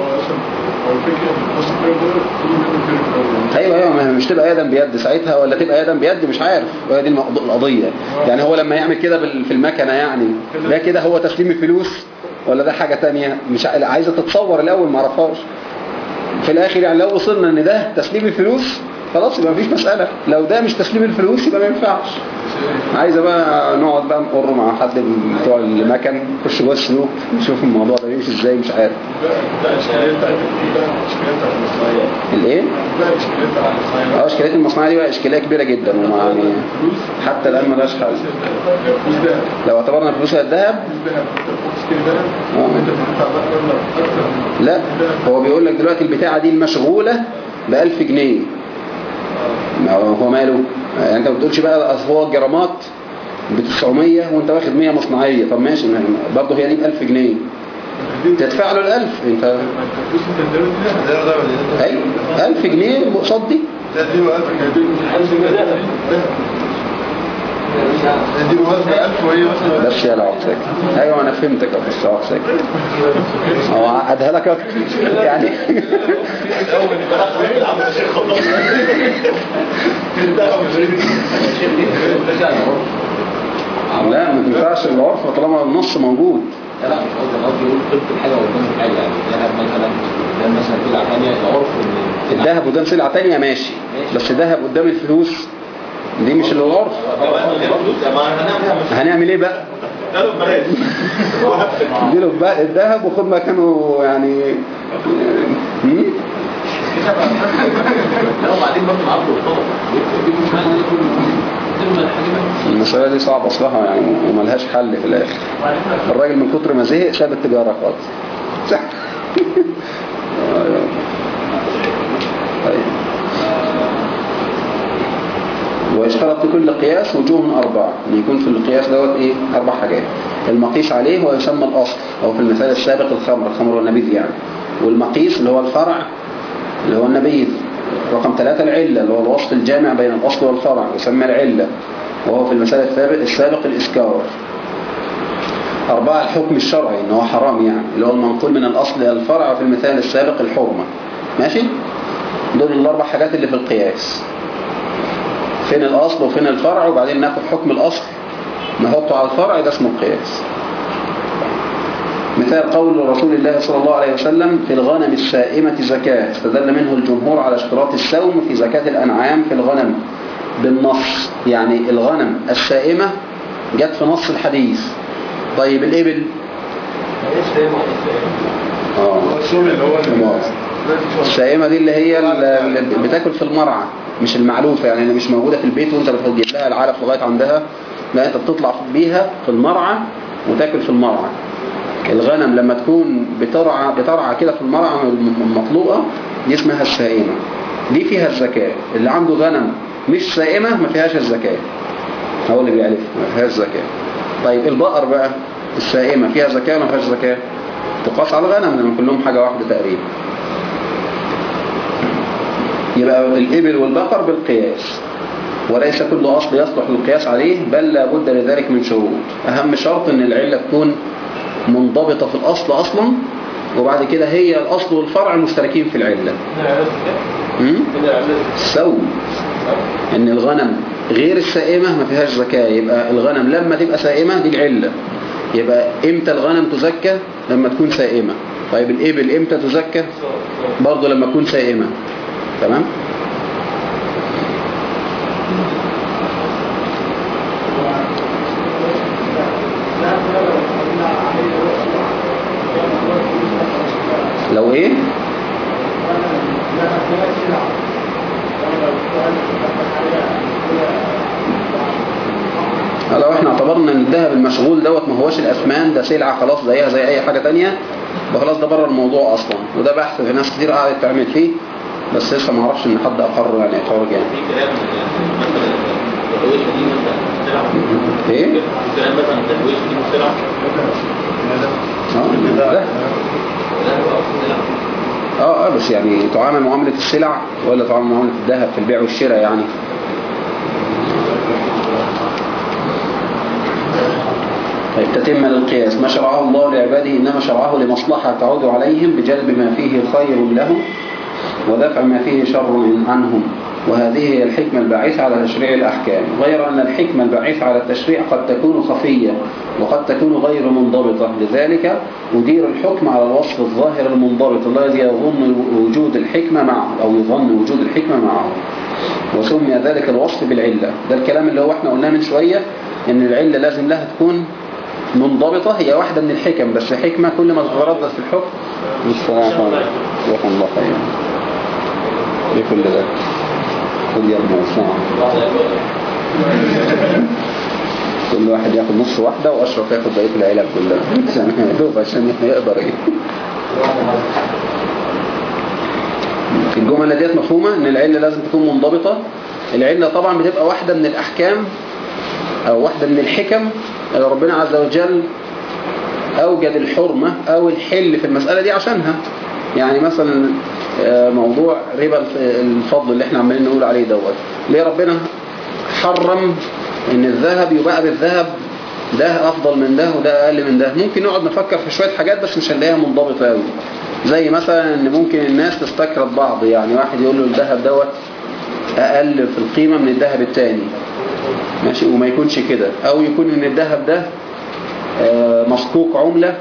أيوه أيوه ما مش تبقى يدا بيد ساعتها ولا تبقى يدا بيد مش عارف. وهي دي القضية. يعني هو لما يعمل كده في المكنة يعني ده كده هو تسليم الفلوس ولا ده حاجة تانية؟ مش عايزة تتصور الأول ما أعرفهاش. في الآخر يعني لو وصلنا إن ده تسليم الفلوس خلاص يبقى مفيش مسألة. لو ده مش تسليم الفلوس يبقى ما ينفعش. عايزة بقى نقعد بقى نقر مع حد من بتوع المكن نخش جوه السلوك نشوف الموضوع ده بيمشي إزاي مش عارف. اشكالية اشكالية الإيه؟ ده اشكالية المصنعية آه دي بقى اشكالية كبيرة جدا ويعني حتى الآن ملهاش حل. لو اعتبرنا فلوس الذهب. من لا هو بيقول لك دلوقتي البتاعة دي المشغولة ب 1000 جنيه. ما هو هو ماله؟ يعني انت ما بتقولش بقى اصل هو الجرامات ب 900 وانت واخد 100 مصنعية. طب ماشي ما- برضه هي دي ب 1000 جنيه. تدفع له ال 1000 انت أيوه. 1000 جنيه قصاد دي؟ بس يا لعب ساكت أيوه أنا فهمتك يا بس لعب ساكت هو عقدها لك أكتر. يعني. لا ما تنفعش العرف طالما النص موجود. لا مش قصدي قصدي يقول الحاجة قدام الحاجة يعني مثلا قدام مثلا سلعة ثانية العرف الذهب قدام سلعة تانية ماشي. بس ذهب قدام الفلوس. دي مش العرف هنعمل إيه بقى؟ اديله بقى الذهب وخد مكانه يعني المسألة دي صعبة أصلها يعني وملهاش حل في الآخر. الراجل من كتر ما زهق ساب التجارة خالص. صح. طيب. ويشترط في كل قياس وجوه أربعة. أن يكون في القياس دوت إيه؟ أربع حاجات. المقيس عليه هو يسمى الأصل أو في المثال السابق الخمر الخمر والنبيذ يعني. والمقيس اللي هو الفرع اللي هو النبيذ رقم ثلاثة العلة اللي هو الوصف الجامع بين الأصل والفرع يسمى العلة. وهو في المثال السابق, السابق الإسكار أربعة الحكم الشرعي إن هو حرام يعني اللي هو المنقول من الأصل إلى الفرع وفي المثال السابق الحرمة. ماشي؟ دول الأربع حاجات اللي في القياس. فين الأصل وفين الفرع وبعدين ناخد حكم الأصل. نحطه على الفرع ده اسمه القياس. مثال قول رسول الله صلى الله عليه وسلم في الغنم السائمة زكاة. استدل منه الجمهور على اشتراط السوم في زكاة الأنعام في الغنم. بالنص يعني الغنم السائمة جت في نص الحديث. طيب الإبل؟ مؤاخذة. السائمة دي اللي هي اللي بتاكل في المرعى. مش المعلوفة يعني مش موجودة في البيت وأنت بتجيب لها العلف لغاية عندها لا أنت بتطلع بيها في المرعى وتاكل في المرعى. الغنم لما تكون بترعى بترعى كده في المرعى المطلوقة دي اسمها السائمة. دي فيها الزكاة اللي عنده غنم مش سائمة ما فيهاش الزكاة هو اللي بيعرف ما فيهاش زكاة طيب البقر بقى السائمة فيها زكاة ما فيهاش زكاة تقاس على الغنم لأن كلهم حاجة واحدة تقريبا. يبقى الإبل والبقر بالقياس. وليس كل أصل يصلح للقياس عليه بل لا بد لذلك من شروط. أهم شرط أن العلة تكون منضبطة في الأصل أصلا وبعد كده هي الأصل والفرع مشتركين في العلة? السوم إن الغنم غير السائمة ما فيهاش زكاة. يبقى الغنم لما تبقى سائمة دي العلة. يبقى إمتى الغنم تزكى؟ لما تكون سائمة. طيب الإبل إمتى تزكى؟ برضه لما تكون سائمة. تمام؟ لو إيه؟ لو إحنا اعتبرنا إن الذهب المشغول دوت ما هوش الاثمان ده سلعة خلاص زيها زي أي حاجة تانية يبقى خلاص ده بره الموضوع أصلا. وده بحث في ناس كتير قاعدة تعمل فيه. بس لسه ما أعرفش ان حد اقر يعني اقرار سلعة إيه؟ مثلا التهويش دي آه لا آه آه بس يعني تعامل معاملة السلع ولا تعامل معاملة الذهب في البيع والشراء يعني؟ طيب تتم للقياس ما شرعه الله لعباده إنما شرعه لمصلحة تعود عليهم بجلب ما فيه خير لهم. ودفع ما فيه شر عنهم. وهذه هي الحكمة الباعثة على تشريع الأحكام. غير أن الحكمة الباعثة على التشريع قد تكون خفية وقد تكون غير منضبطة. لذلك أدير الحكم على الوصف الظاهر المنضبط الذي يظن وجود الحكمة معه أو يظن وجود الحكمة معه. وسمي ذلك الوصف بالعلة. ده الكلام اللي هو إحنا قلناه من شوية إن العلة لازم لها تكون منضبطة هي واحدة من الحكم بس حكمة كل ما تتردد في الحكم الصراحة جزاكم الله خيرا. إيه كل ده خد يا ابن كل واحد ياخد نص واحدة وأشرف ياخد بقية العيلة كلها. يدوب عشان يقدر إيه الجملة ديت مفهومة إن العلة لازم تكون منضبطة. العلة طبعا بتبقى واحدة من الأحكام أو واحدة من الحكم اللي ربنا عز وجل اوجد الحرمة أو الحل في المسألة دي عشانها. يعني مثلا آه، موضوع ربا الف- الفضل اللي إحنا عمالين نقول عليه دوت. ليه ربنا حرم إن الذهب يباع بالذهب؟ ده أفضل من ده وده أقل من ده. ممكن نقعد نفكر في شوية حاجات بس مش هنلاقيها منضبطة قوي زي مثلا إن ممكن الناس تستكرد بعض. يعني واحد يقول له الذهب دوت أقل في القيمة من الذهب التاني. ماشي؟ وما يكونش كده. أو يكون إن الذهب ده آه، مصكوك عملة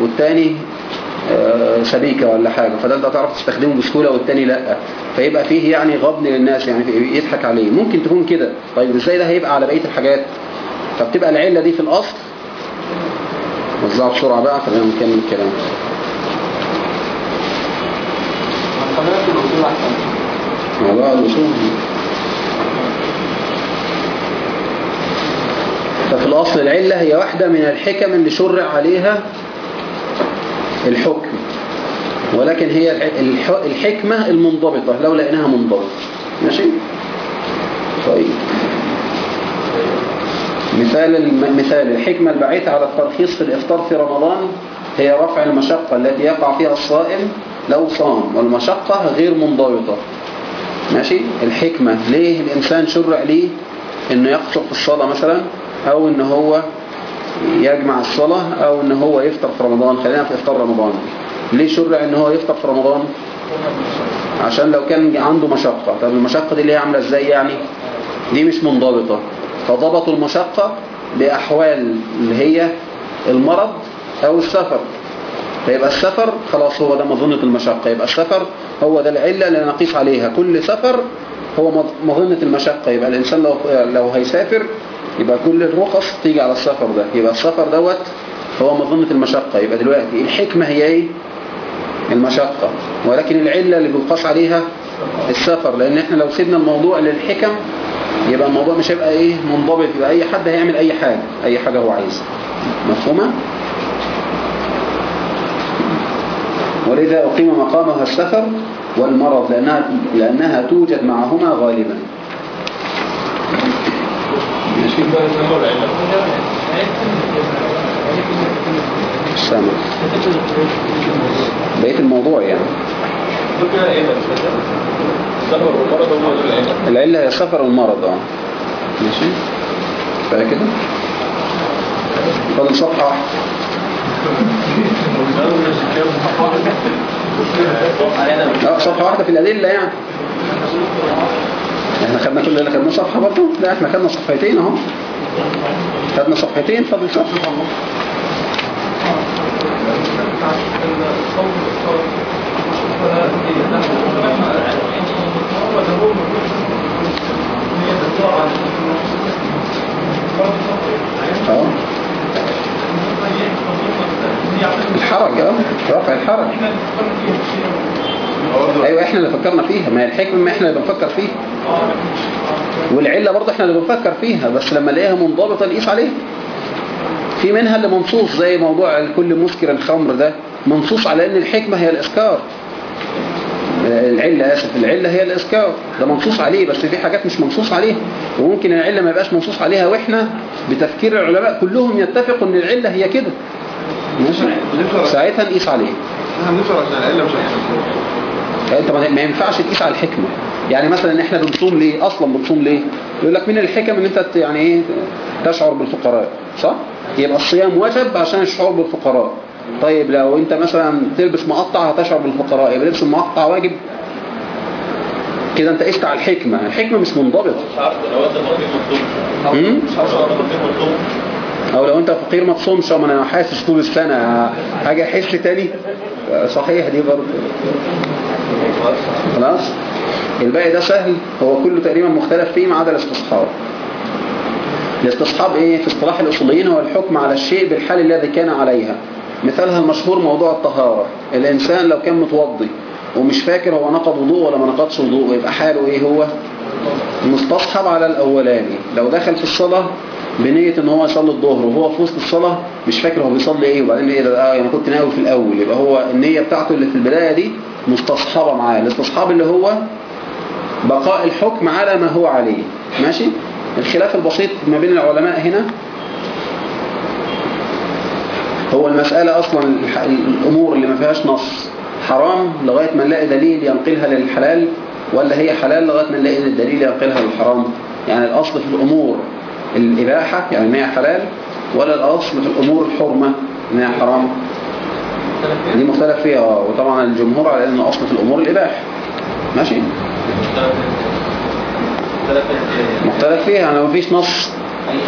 والتاني آه، سبيكة ولا حاجة. فده أنت تعرف تستخدمه بسهولة والتاني لأ. فيبقى فيه يعني غبن للناس يعني يضحك عليه. ممكن تكون كده. طيب إزاي ده هيبقى على بقية الحاجات؟ فبتبقى العلة دي في الأصل وزعها بسرعة بقى. خلينا نكمل الكلام. خلينا في الأصول أحسن موضوع الأصول ففي الأصل العلة هي واحدة من الحكم اللي شرع عليها الحكم. ولكن هي الح- الح- الحكمة المنضبطة لو لقيناها منضبطة. ماشي؟ طيب. مثال مثال الحكمة البعيثة على الترخيص في الإفطار في رمضان هي رفع المشقة التي يقع فيها الصائم لو صام والمشقة غير منضبطة. ماشي؟ الحكمة. ليه الإنسان شرع ليه إنه يقصر في الصلاة مثلا؟ أو إن هو يجمع الصلاة أو إن هو يفطر في رمضان. خلينا في إفطار رمضان. ليه شرع إن هو يفطر في رمضان؟ عشان لو كان عنده مشقة. طب المشقة دي اللي هي عاملة إزاي يعني؟ دي مش منضبطة. فضبطوا المشقة بأحوال اللي هي المرض أو السفر. فيبقى السفر خلاص هو ده مظنة المشقة. يبقى السفر هو ده العلة اللي نقيس عليها. كل سفر هو مظ- مظنة المشقة. يبقى الإنسان لو لو هيسافر يبقى كل الرخص تيجي على السفر ده. يبقى السفر دوت هو مظنة المشقة. يبقى دلوقتي الحكمة هي إيه؟ المشقة. ولكن العلة اللي بيقاس عليها السفر. لأن إحنا لو سيبنا الموضوع للحكم يبقى الموضوع مش هيبقى إيه؟ منضبط. يبقى أي حد هيعمل أي حاجة أي حاجة هو عايزها. مفهومة؟ ولذا أقيم مقامها السفر والمرض لأنها, لأنها توجد معهما غالبا. بقية الموضوع يعني. العلة هي السفر والمرض آه. ماشي؟ كفاية كده؟ فاضل صفحة آه صفحة واحدة في الأدلة يعني. إحنا خدنا كل اللي خدنا صفحة برضه لا إحنا خدنا صفحتين اهو. خدنا صفحتين فاضل صفحة آه الحرج آه. رفع الحرج. أيوه إحنا اللي فكرنا فيها. ما هي الحكمة إحنا اللي بنفكر فيها. والعلة برضه إحنا اللي بنفكر فيها بس لما نلاقيها منضبطة نقيس عليها. في منها اللي منصوص زي موضوع كل مسكر الخمر ده منصوص على إن الحكمة هي الاسكار العلة آسف العلة هي الاسكار ده منصوص عليه بس في حاجات مش منصوص عليها. وممكن العلة ما يبقاش منصوص عليها وإحنا بتفكير العلماء كلهم يتفقوا إن العلة هي كده. ساعتها نقيس عليه إحنا بنشرب عشان العلة مش عشان أنت ما ما ينفعش تقيس على الحكمة. يعني مثلا إحنا بنصوم ليه؟ أصلا بنصوم ليه؟ يقول لك من الحكم إن أنت يعني إيه؟ تشعر بالفقراء صح؟ يبقى الصيام واجب عشان الشعور بالفقراء. طيب لو أنت مثلا تلبس مقطع هتشعر بالفقراء يبقى لبس المقطع واجب. كده أنت قست على الحكمة. الحكمة مش منضبطة. أو لو أنت فقير ما تصومش ما أنا حاسس طول السنة. حاجة أحس تاني؟ صحيح دي برضه. خلاص؟ الباقي ده سهل. هو كله تقريبا مختلف فيه ما عدا الاستصحاب. الاستصحاب إيه؟ في اصطلاح الأصوليين هو الحكم على الشيء بالحال الذي كان عليها. مثالها المشهور موضوع الطهارة. الإنسان لو كان متوضي ومش فاكر هو نقض وضوء ولا ما نقضش وضوء يبقى حاله إيه هو؟ مستصحب على الأولاني. لو دخل في الصلاة بنية إن هو يصلي الظهر وهو في وسط الصلاة مش فاكر هو بيصلي إيه. وبعدين إيه ده؟ أنا كنت ناوي في الأول. يبقى هو النية بتاعته اللي في البداية دي مستصحبة معاه. الاستصحاب اللي هو بقاء الحكم على ما هو عليه. ماشي؟ الخلاف البسيط ما بين العلماء هنا. هو المسألة أصلا الأمور اللي ما فيهاش نص. حرام لغاية ما نلاقي دليل ينقلها للحلال ولا هي حلال لغاية ما نلاقي الدليل ينقلها للحرام؟ يعني الأصل في الأمور الإباحة يعني إن هي حلال ولا الأصل في الأمور الحرمة إن هي حرام؟ دي مختلف فيها آه، وطبعا الجمهور على أن الأصل في الأمور الإباحة. ماشي؟ مختلف فيها يعني مفيش نص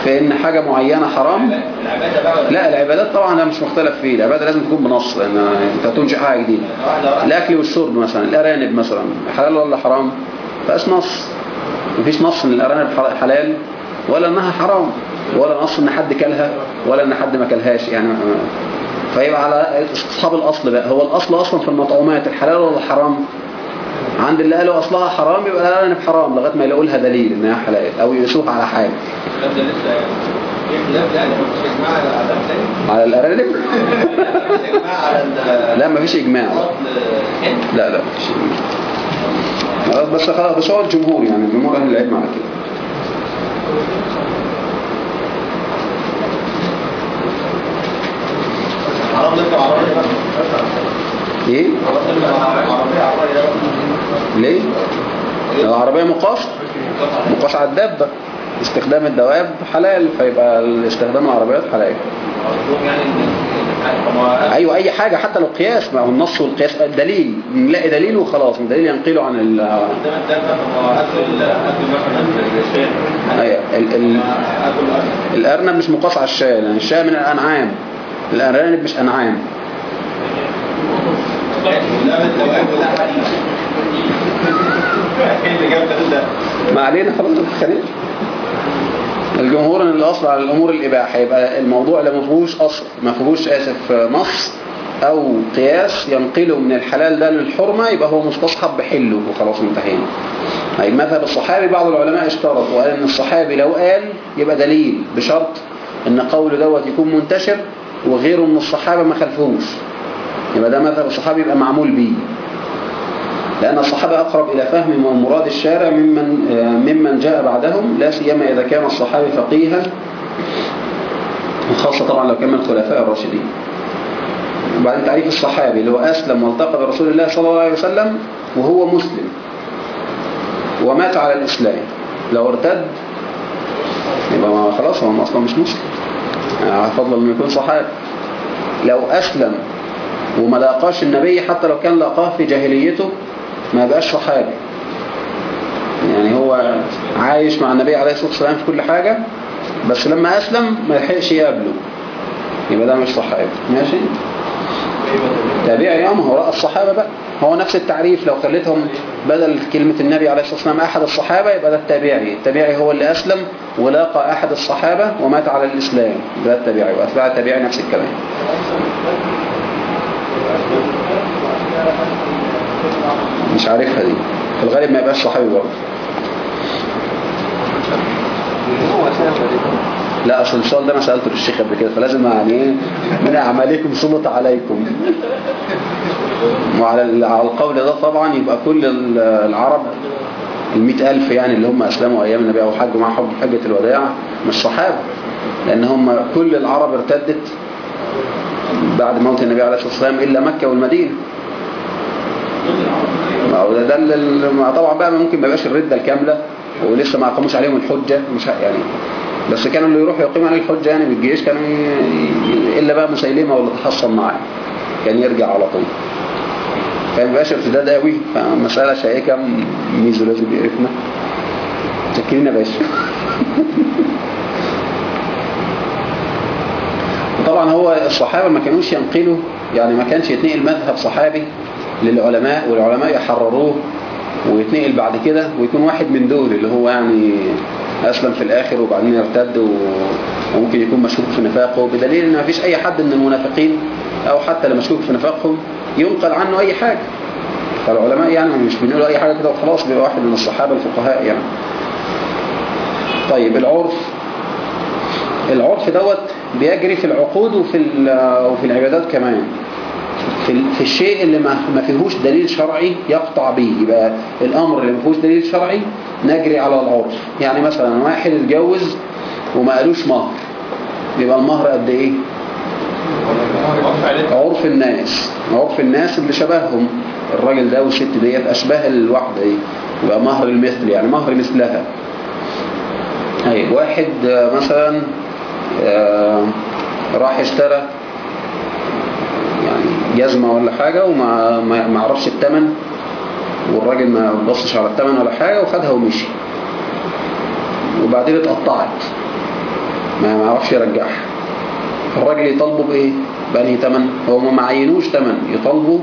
في إن حاجة معينة حرام. لا العبادات طبعا ده مش مختلف فيه. العبادة لازم تكون بنص لأن أنت تنشئ حاجة جديدة. الأكل والشرب مثلا الأرانب مثلا حلال ولا حرام؟ فاش نص. مفيش نص إن الأرانب حلال ولا إنها حرام ولا نص إن حد كلها ولا إن حد ما كلهاش. يعني فيبقى على استصحاب الأصل بقى. هو الأصل أصلا في المطعومات الحلال ولا الحرام؟ عند اللي قالوا أصلها حرام يبقى الارانب حرام لغاية ما يلاقوا لها دليل إنها حلال أو يقيسوها على لا لا لا اجماع على العذاب تاني على الارانب مش إجماع. على ال- لا مفيش هند لا لا مفيش خلاص بس خلاص بس هو الجمهور يعني الجمهور أهل العلم على كده. حرام نركب عربية. إيه؟ ليه؟ العربية مقاس مقاس على الدابة. استخدام الدواب حلال فيبقى استخدام العربيات حلال. يعني أيوه أي حاجة حتى لو قياس ما هو النص والقياس دليل. نلاقي دليل وخلاص الدليل ينقله عن ال الشاي أيوة، الأرنب مش مقاس على الشاة لأن الشاة من الأنعام. الأرانب مش أنعام لا الدواب ولا حديد إيه اللي جاب ده ما علينا خلاص تتخانقش. الجمهور إن الاصل على الأمور الإباحة يبقى الموضوع اللي ما فيهوش اصل ما فيهوش آسف نص أو قياس ينقله من الحلال ده للحرمة يبقى هو مستصحب بحله وخلاص انتهينا. طيب مذهب الصحابي بعض العلماء اشترط وقال إن الصحابي لو قال يبقى دليل بشرط إن قول دوت يكون منتشر وغيره من الصحابة ما خلفوش يبقى ده مذهب الصحابي يبقى معمول بيه. لأن الصحابة أقرب إلى فهم مراد الشارع ممن آه، ممن جاء بعدهم لا سيما إذا كان الصحابي فقيها وخاصة طبعا لو كان من الخلفاء الراشدين. وبعدين تعريف الصحابي اللي هو أسلم والتقى برسول الله صلى الله عليه وسلم وهو مسلم. ومات على الإسلام. لو ارتد يبقى ما خلاص هو أصلا مش مسلم. يعني فضل انه يكون صحابي. لو أسلم وما لاقاش النبي حتى لو كان لاقاه في جاهليته ما يبقاش صحابي. يعني هو عايش مع النبي عليه الصلاة والسلام في كل حاجة بس لما أسلم ما يلحقش يقابله. يبقى ده مش صحابي. ماشي؟ تابعي يا ما هو رأى الصحابة بقى. هو نفس التعريف لو خليتهم بدل كلمة النبي عليه الصلاة والسلام أحد الصحابة يبقى ده التابعي. التابعي هو اللي أسلم ولاقى أحد الصحابة ومات على الإسلام. ده التابعي وأتباع التابعي نفس الكلام. مش عارفها دي. في الغالب ما يبقاش صحابي برضه. لا أصل السؤال ده أنا سألته للشيخ قبل كده فلازم يعني إيه من اعمالكم سلط عليكم. وعلى ال- على القول ده طبعا يبقى كل ال- العرب المئة ألف يعني اللي هم أسلموا أيام النبي أو حجوا مع حج حجة الوداع مش صحابة. لأن هم كل العرب ارتدت بعد موت النبي عليه الصلاة والسلام إلا مكة والمدينة. ما هو ده, ده طبعا بقى ممكن ما يبقاش الردة الكاملة ولسه ما أقاموش عليهم الحجة مش يعني بس كانوا اللي يروحوا يقيموا عليه الحجة يعني بالجيش كانوا إلا بقى مسيلمة واللي تحصل معاه كان يرجع على طول. فما بقاش ارتداد قوي فمسألة شائكة ميزو لازم يعرفنا تكلين يا باشا. وطبعا هو الصحابة ما كانوش ينقلوا يعني ما كانش يتنقل مذهب صحابي. للعلماء والعلماء يحرروه ويتنقل بعد كده ويكون واحد من دول اللي هو يعني أسلم في الآخر وبعدين يرتد وممكن يكون مشكوك في نفاقه. بدليل ما فيش أي حد من المنافقين أو حتى اللي مشكوك في نفاقهم ينقل عنه أي حاجة. فالعلماء يعني مش بينقلوا أي حاجة كده وخلاص بيبقى واحد من الصحابة الفقهاء يعني. طيب العرف. العرف دوت بيجري في العقود وفي وفي العبادات كمان. في في الشيء اللي ما فيهوش دليل شرعي يقطع به. يبقى الأمر اللي ما فيهوش دليل شرعي نجري على العرف يعني مثلا واحد اتجوز وما قالوش مهر. يبقى المهر قد إيه؟ عرف الناس. عرف الناس اللي شبههم. الراجل ده والست ديت اشباه الواحده دي يبقى مهر المثل. يعني مهر مثلها. طيب واحد مثلا آه، راح اشترى يعني جزمة ولا حاجة وما ما ما عرفش الثمن والراجل ما بصش على الثمن ولا حاجة وخدها ومشي. وبعدين اتقطعت. ما ما عرفش يرجعها. الراجل يطالبه بإيه؟ بأنهي ثمن هو ما معينوش ثمن يطالبه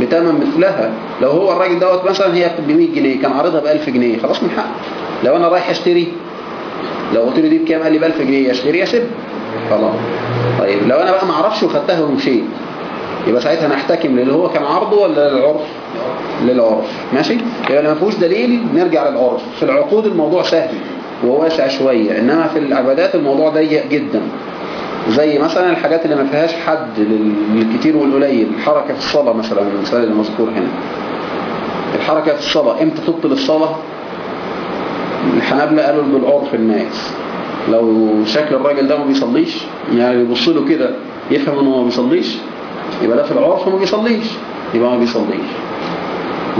بثمن مثلها. لو هو الراجل دوت مثلا هي ب 100 جنيه كان عارضها ب 1000 جنيه خلاص من حقه. لو أنا رايح أشتري لو قلت له دي بكام؟ قال لي ب 1000 جنيه اشتري اسيب خلاص. طيب لو أنا بقى ما أعرفش وخدتها ومشيت يبقى ساعتها نحتكم للي هو كان عرضه ولا للعرف؟ للعرف. ماشي؟ يبقى لما فيهوش دليل نرجع للعرف. في العقود الموضوع سهل وواسع شوية إنما في العبادات الموضوع ضيق جدا. زي مثلا الحاجات اللي ما فيهاش حد لل- للكتير والقليل. الحركة في الصلاة مثلا المثال اللي مذكور هنا. الحركة في الصلاة. إمتى تبطل الصلاة؟ الحنابلة قالوا بالعرف الناس. لو شكل الراجل ده ما بيصليش يعني بيبص له كده يفهم إنه ما بيصليش؟ يبقى ده في العرف ما بيصليش. يبقى ما بيصليش.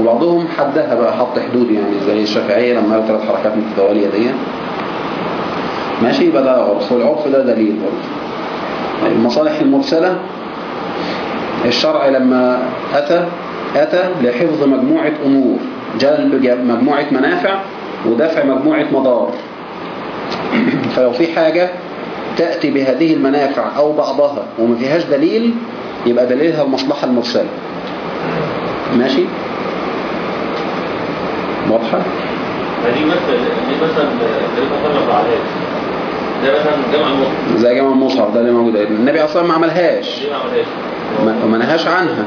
وبعضهم حدها بقى حط حدود يعني زي الشافعية لما قال ثلاث حركات متتوالية دي ماشي يبقى ده عرف. والعرف ده دليل برضه. المصالح المرسلة. الشرع لما أتى أتى لحفظ مجموعة أمور. جلب مجموعة منافع ودفع مجموعة مضار. فلو في حاجة تأتي بهذه المنافع أو بعضها وما فيهاش دليل يبقى دليلها المصلحة المرسلة. ماشي؟ واضحة؟ فدي مثلا دي مثلا اللي ما عليها. ده مثلا المطلق زي جمع المصحف ده اللي موجود. النبي أصلا ما عملهاش. دي ما عملهاش. ما نهاش عنها.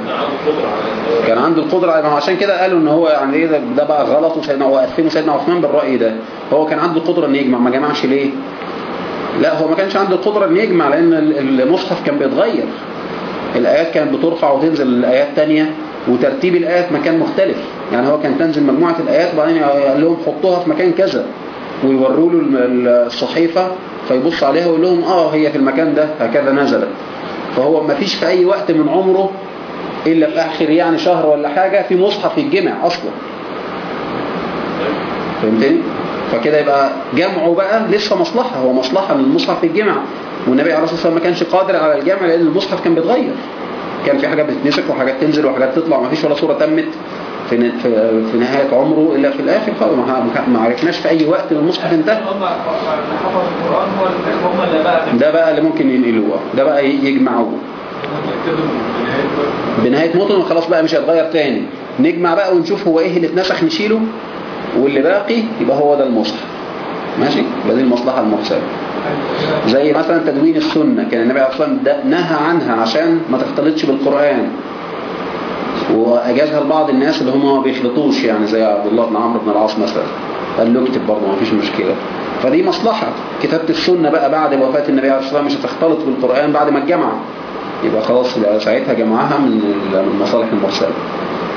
كان عنده القدرة على- عشان كده قالوا إن هو يعني إيه ده, بقى غلط وسيدنا وقفين سيدنا عثمان بالرأي ده. هو كان عنده القدرة إن يجمع ما جمعش ليه؟ لا هو ما كانش عنده القدرة إن يجمع لأن ال- المصحف كان بيتغير. الآيات كانت بترفع وتنزل الآيات تانية وترتيب الآيات مكان مختلف. يعني هو كان تنزل مجموعة الآيات وبعدين قال لهم حطوها في مكان كذا ويوروا له الصحيفة فيبص عليها ويقول لهم آه هي في المكان ده هكذا نزلت. فهو ما فيش في أي وقت من عمره إلا في آخر يعني شهر ولا حاجة في مصحف يتجمع أصلا. فهمتني؟ فكده يبقى جمعه بقى لسه مصلحة هو مصلحة ان المصحف يتجمع والنبي عليه الصلاة والسلام ما كانش قادر على الجمع لأن المصحف كان بيتغير. كان في حاجات بتتنسخ وحاجات تنزل وحاجات تطلع ما فيش ولا صورة تمت في في نهاية عمره إلا في الآخر خلاص ما- عرفناش في أي وقت المصحف انتهى. ده بقى اللي ممكن ينقلوه. ده بقى يجمعوه. بنهاية موته. خلاص بقى مش هيتغير تاني. نجمع بقى ونشوف هو إيه اللي اتنسخ نشيله واللي باقي يبقى هو ده المصحف. ماشي؟ يبقى دي المصلحة المرسلة زي مثلا تدوين السنة كان النبي أصلا ده نهى عنها عشان ما تختلطش بالقرآن. وأجازها لبعض الناس اللي هم ما بيخلطوش يعني زي عبد الله بن عمرو بن العاص مثلا. قال له اكتب برضه ما فيش مشكلة. فدي مصلحة. كتابة السنة بقى بعد وفاة النبي عليه الصلاة والسلام مش هتختلط بالقرآن بعد ما الجمع. يبقى خلاص يبقى ساعتها جمعها من ال- من المصالح المرسلة.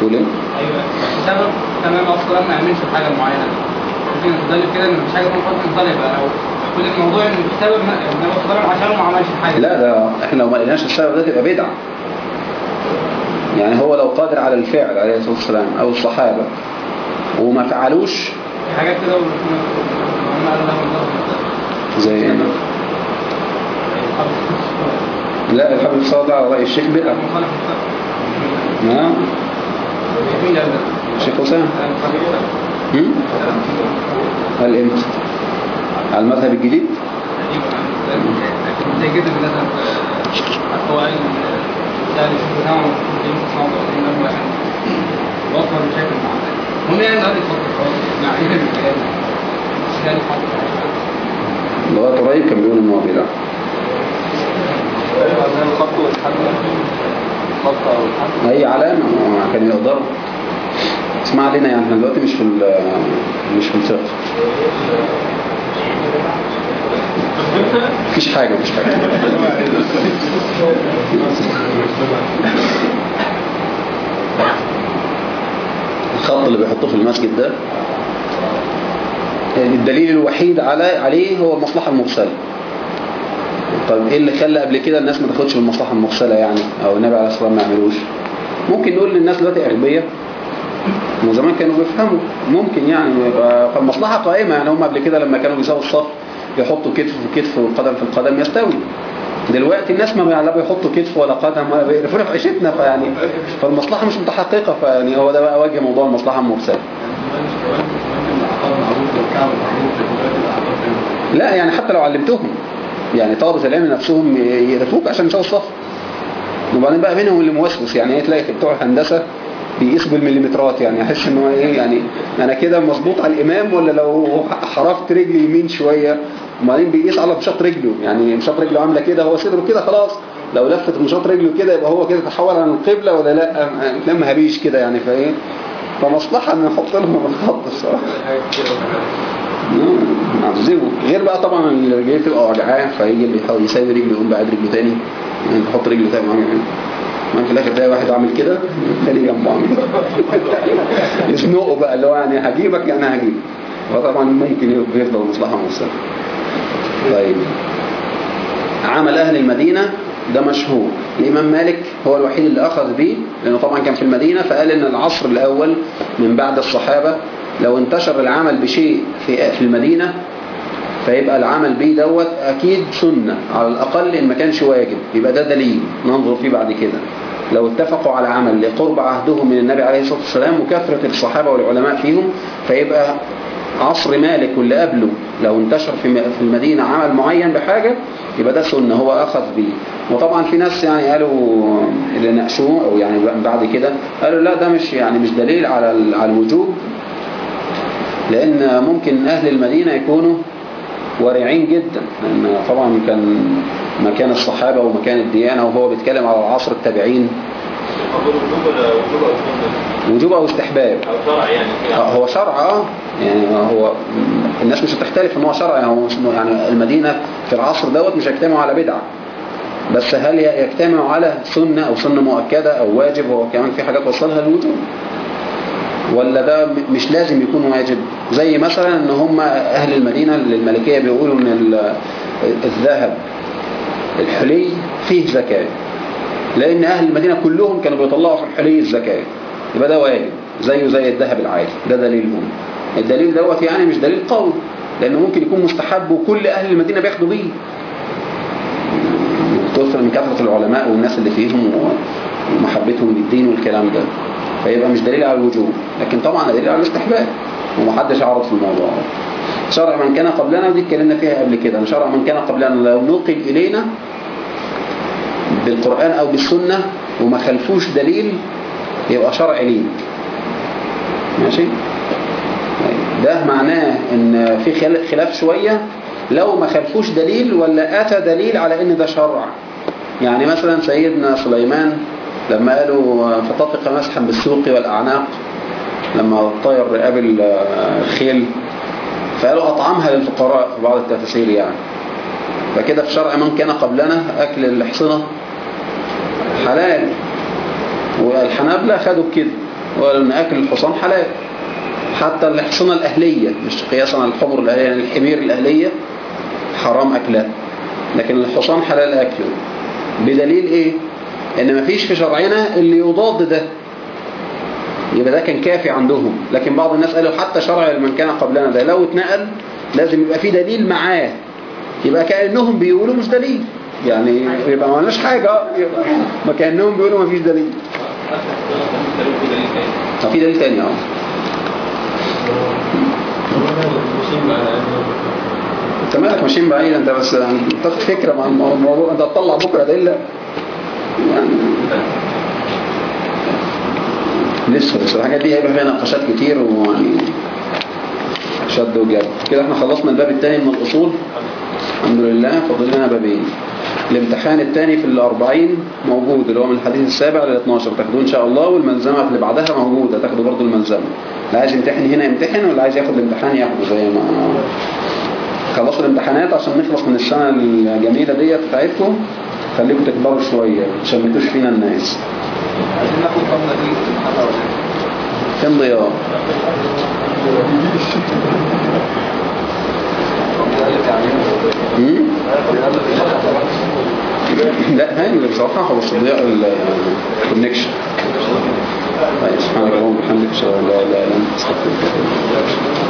تقول إيه؟ أيوه. بسبب تمام. أصلا ما يعملش حاجة معينة. ممكن نختلف كده إن مفيش حاجة اسمها فرض مختلف بقى لو كل الموضوع ان بسبب ما عشان عملش حاجة لا ده إحنا لو ما لقيناش السبب ده تبقى بدعة يعني هو لو قادر على الفعل عليه الصلاة والسلام أو الصحابة وما فعلوش حاجات كده زي إيه؟ لا الحبل الصادع على رأي الشيخ بدعة. نعم قال؟ الشيخ حسام؟ هل إمتى؟ على المذهب الجديد؟ ده ده لغاية قريب كان بيقول هو بدعة الخط الخط أي علامة؟ كان يقدروا اسمع لنا يعني إحنا دلوقتي مش في مش في الفقه. مفيش حاجة مفيش حاجة. الخط اللي بيحطوه في المسجد ده الدليل الوحيد على عليه هو المصلحة المرسلة. طب إيه اللي خلى قبل كده الناس ما تاخدش بالمصلحة المرسلة يعني؟ أو النبي عليه الصلاة والسلام ما يعملوش. ممكن نقول للناس دلوقتي أغبياء. من زمان كانوا بيفهموا. ممكن يعني فالمصلحة قائمة يعني هم قبل كده لما كانوا بيساووا الصف. يحطوا كتف في كتف وقدم في القدم يستوي. دلوقتي الناس ما لا بيحطوا كتف ولا قدم في عيشتنا فيعني فالمصلحة مش متحققة فيعني هو ده بقى وجه موضوع المصلحة المرسلة لا يعني حتى لو علمتهم يعني طلبة العلم نفسهم يقرفوك عشان يساووا الصف. وبعدين بقى منهم اللي موسوس يعني تلاقي بتوع الهندسة بيقيسوا بالمليمترات يعني أحس ان هو إيه يعني أنا كده مظبوط على الإمام ولا لو حرفت رجلي يمين شوية؟ وبعدين بيقيس على مشاط رجله يعني مشاط رجله عاملة كده هو صدره كده خلاص. لو لفت مشاط رجله كده يبقى هو كده تحول عن القبلة ولا لأ؟ لما هبيش كده يعني فإيه؟ فمصلحة إن نحط لهم الخط الصراحة. نعذبه غير بقى طبعا اللي رجليه تبقى وجعاه فيجي اللي يحاول يساوي رجله يقوم بعد رجله تاني. يعني تحط رجله تاني. في الآخر تلاقي واحد عامل كده تاني جنبه عامل يزنقه بقى اللي هو يعني هجيبك يعني هجيبك فطبعا ممكن يفضل مصلحة مرسلة طيب. عمل أهل المدينة ده مشهور. الإمام مالك هو الوحيد اللي أخذ به لأنه طبعا كان في المدينة فقال إن العصر الأول من بعد الصحابة لو انتشر العمل بشيء في في المدينة فيبقى العمل به دوت أكيد سنة. على الأقل إن ما كانش واجب. يبقى ده دليل. ننظر فيه بعد كده. لو اتفقوا على عمل لقرب عهدهم من النبي عليه الصلاة والسلام وكثرة الصحابة والعلماء فيهم فيبقى عصر مالك واللي قبله. لو انتشر في في المدينة عمل معين بحاجة يبقى ده سنة. هو أخذ به وطبعا في ناس يعني قالوا اللي ناقشوه أو يعني بعد كده قالوا لا ده مش يعني مش دليل على على الوجوب. لأن ممكن أهل المدينة يكونوا ورعين جدا لأن طبعا كان مكان الصحابة ومكان الديانة وهو بيتكلم على العصر التابعين. وجوب أو استحباب. يعني في آه، هو شرع آه يعني هو الناس مش هتختلف إن هو شرع يعني يعني المدينة في العصر دوت مش هيجتمعوا على بدعة. بس هل يجتمعوا على سنة أو سنة مؤكدة أو واجب هو كمان في حاجات وصلها للوجوب. ولا ده مش لازم يكون واجب. زي مثلا إن هم أهل المدينة الملكية بيقولوا إن ال- الذهب الحلي فيه زكاة. لأن أهل المدينة كلهم كانوا بيطلعوا في الحلي الزكاة. يبقى ده واجب. زيه زي الذهب العادي. ده دليلهم الدليل دوت يعني مش دليل قوي. لأنه ممكن يكون مستحب وكل أهل المدينة بياخدوا بيه. توصل من كثرة العلماء والناس اللي فيهم ومحبتهم للدين والكلام ده. فيبقى مش دليل على الوجوب لكن طبعا دليل على الاستحباب ومحدش عرض في الموضوع شرع من كان قبلنا ودي اتكلمنا فيها قبل كده. شرع من كان قبلنا لو نقل إلينا بالقرآن أو بالسنة وما خلفوش دليل يبقى شرع لينا ماشي؟ ده معناه إن في خل- خلاف شوية. لو ما خلفوش دليل ولا أتى دليل على إن ده شرع. يعني مثلا سيدنا سليمان لما قالوا فطفق مسحا بالسوق والأعناق لما طير قابل الخيل فقالوا أطعمها للفقراء في بعض التفاسير يعني. فكده في شرع من كان قبلنا أكل الحصنة حلال والحنابلة خدوا بكده وقالوا إن أكل الحصان حلال. حتى الحصانة الأهلية مش قياسا على الحمر الأهلية يعني الحمير الأهلية حرام أكلها لكن الحصان حلال أكله. بدليل إيه؟ إن مفيش في شرعنا اللي يضاد ده. يبقى ده كان كافي عندهم. لكن بعض الناس قالوا حتى شرع من كان قبلنا ده. لو اتنقل لازم يبقى في دليل معاه. يبقى كأنهم بيقولوا مش دليل. يعني يبقى ما عملناش حاجة. يبقى ما كأنهم بيقولوا ما فيش دليل. طب في دليل تاني. أه. أنت مالك ماشيين بعيد. أنت بس تاخد فكرة مع الموضوع. أنت هتطلع بكرة يعني لسه بس. الحاجات دي هيبقى فيها نقاشات كتير ويعني شد وجاب كده إحنا خلصنا الباب الثاني من الأصول. الحمد لله. فاضل لنا بابين الامتحان الثاني في الأربعين موجود اللي هو من الحديث السابع لل 12 تاخدوه إن شاء الله. والملزمة اللي بعدها موجودة. تاخدوا برضو الملزمة. اللي عايز يمتحن هنا يمتحن واللي عايز ياخد الامتحان ياخده زي ما خلصوا الامتحانات عشان نخلص من السنة الجميلة ديت بتاعتكم خليكم تكبروا شوية شمتوش فينا الناس عايزين ناخد الحلقة ولا كم ضياء يعني لا هاني بصراحة هو الضياء الكونكشن طيب سبحانك اللهم وبحمدك اشهد ان لا اله الا انت استغفرك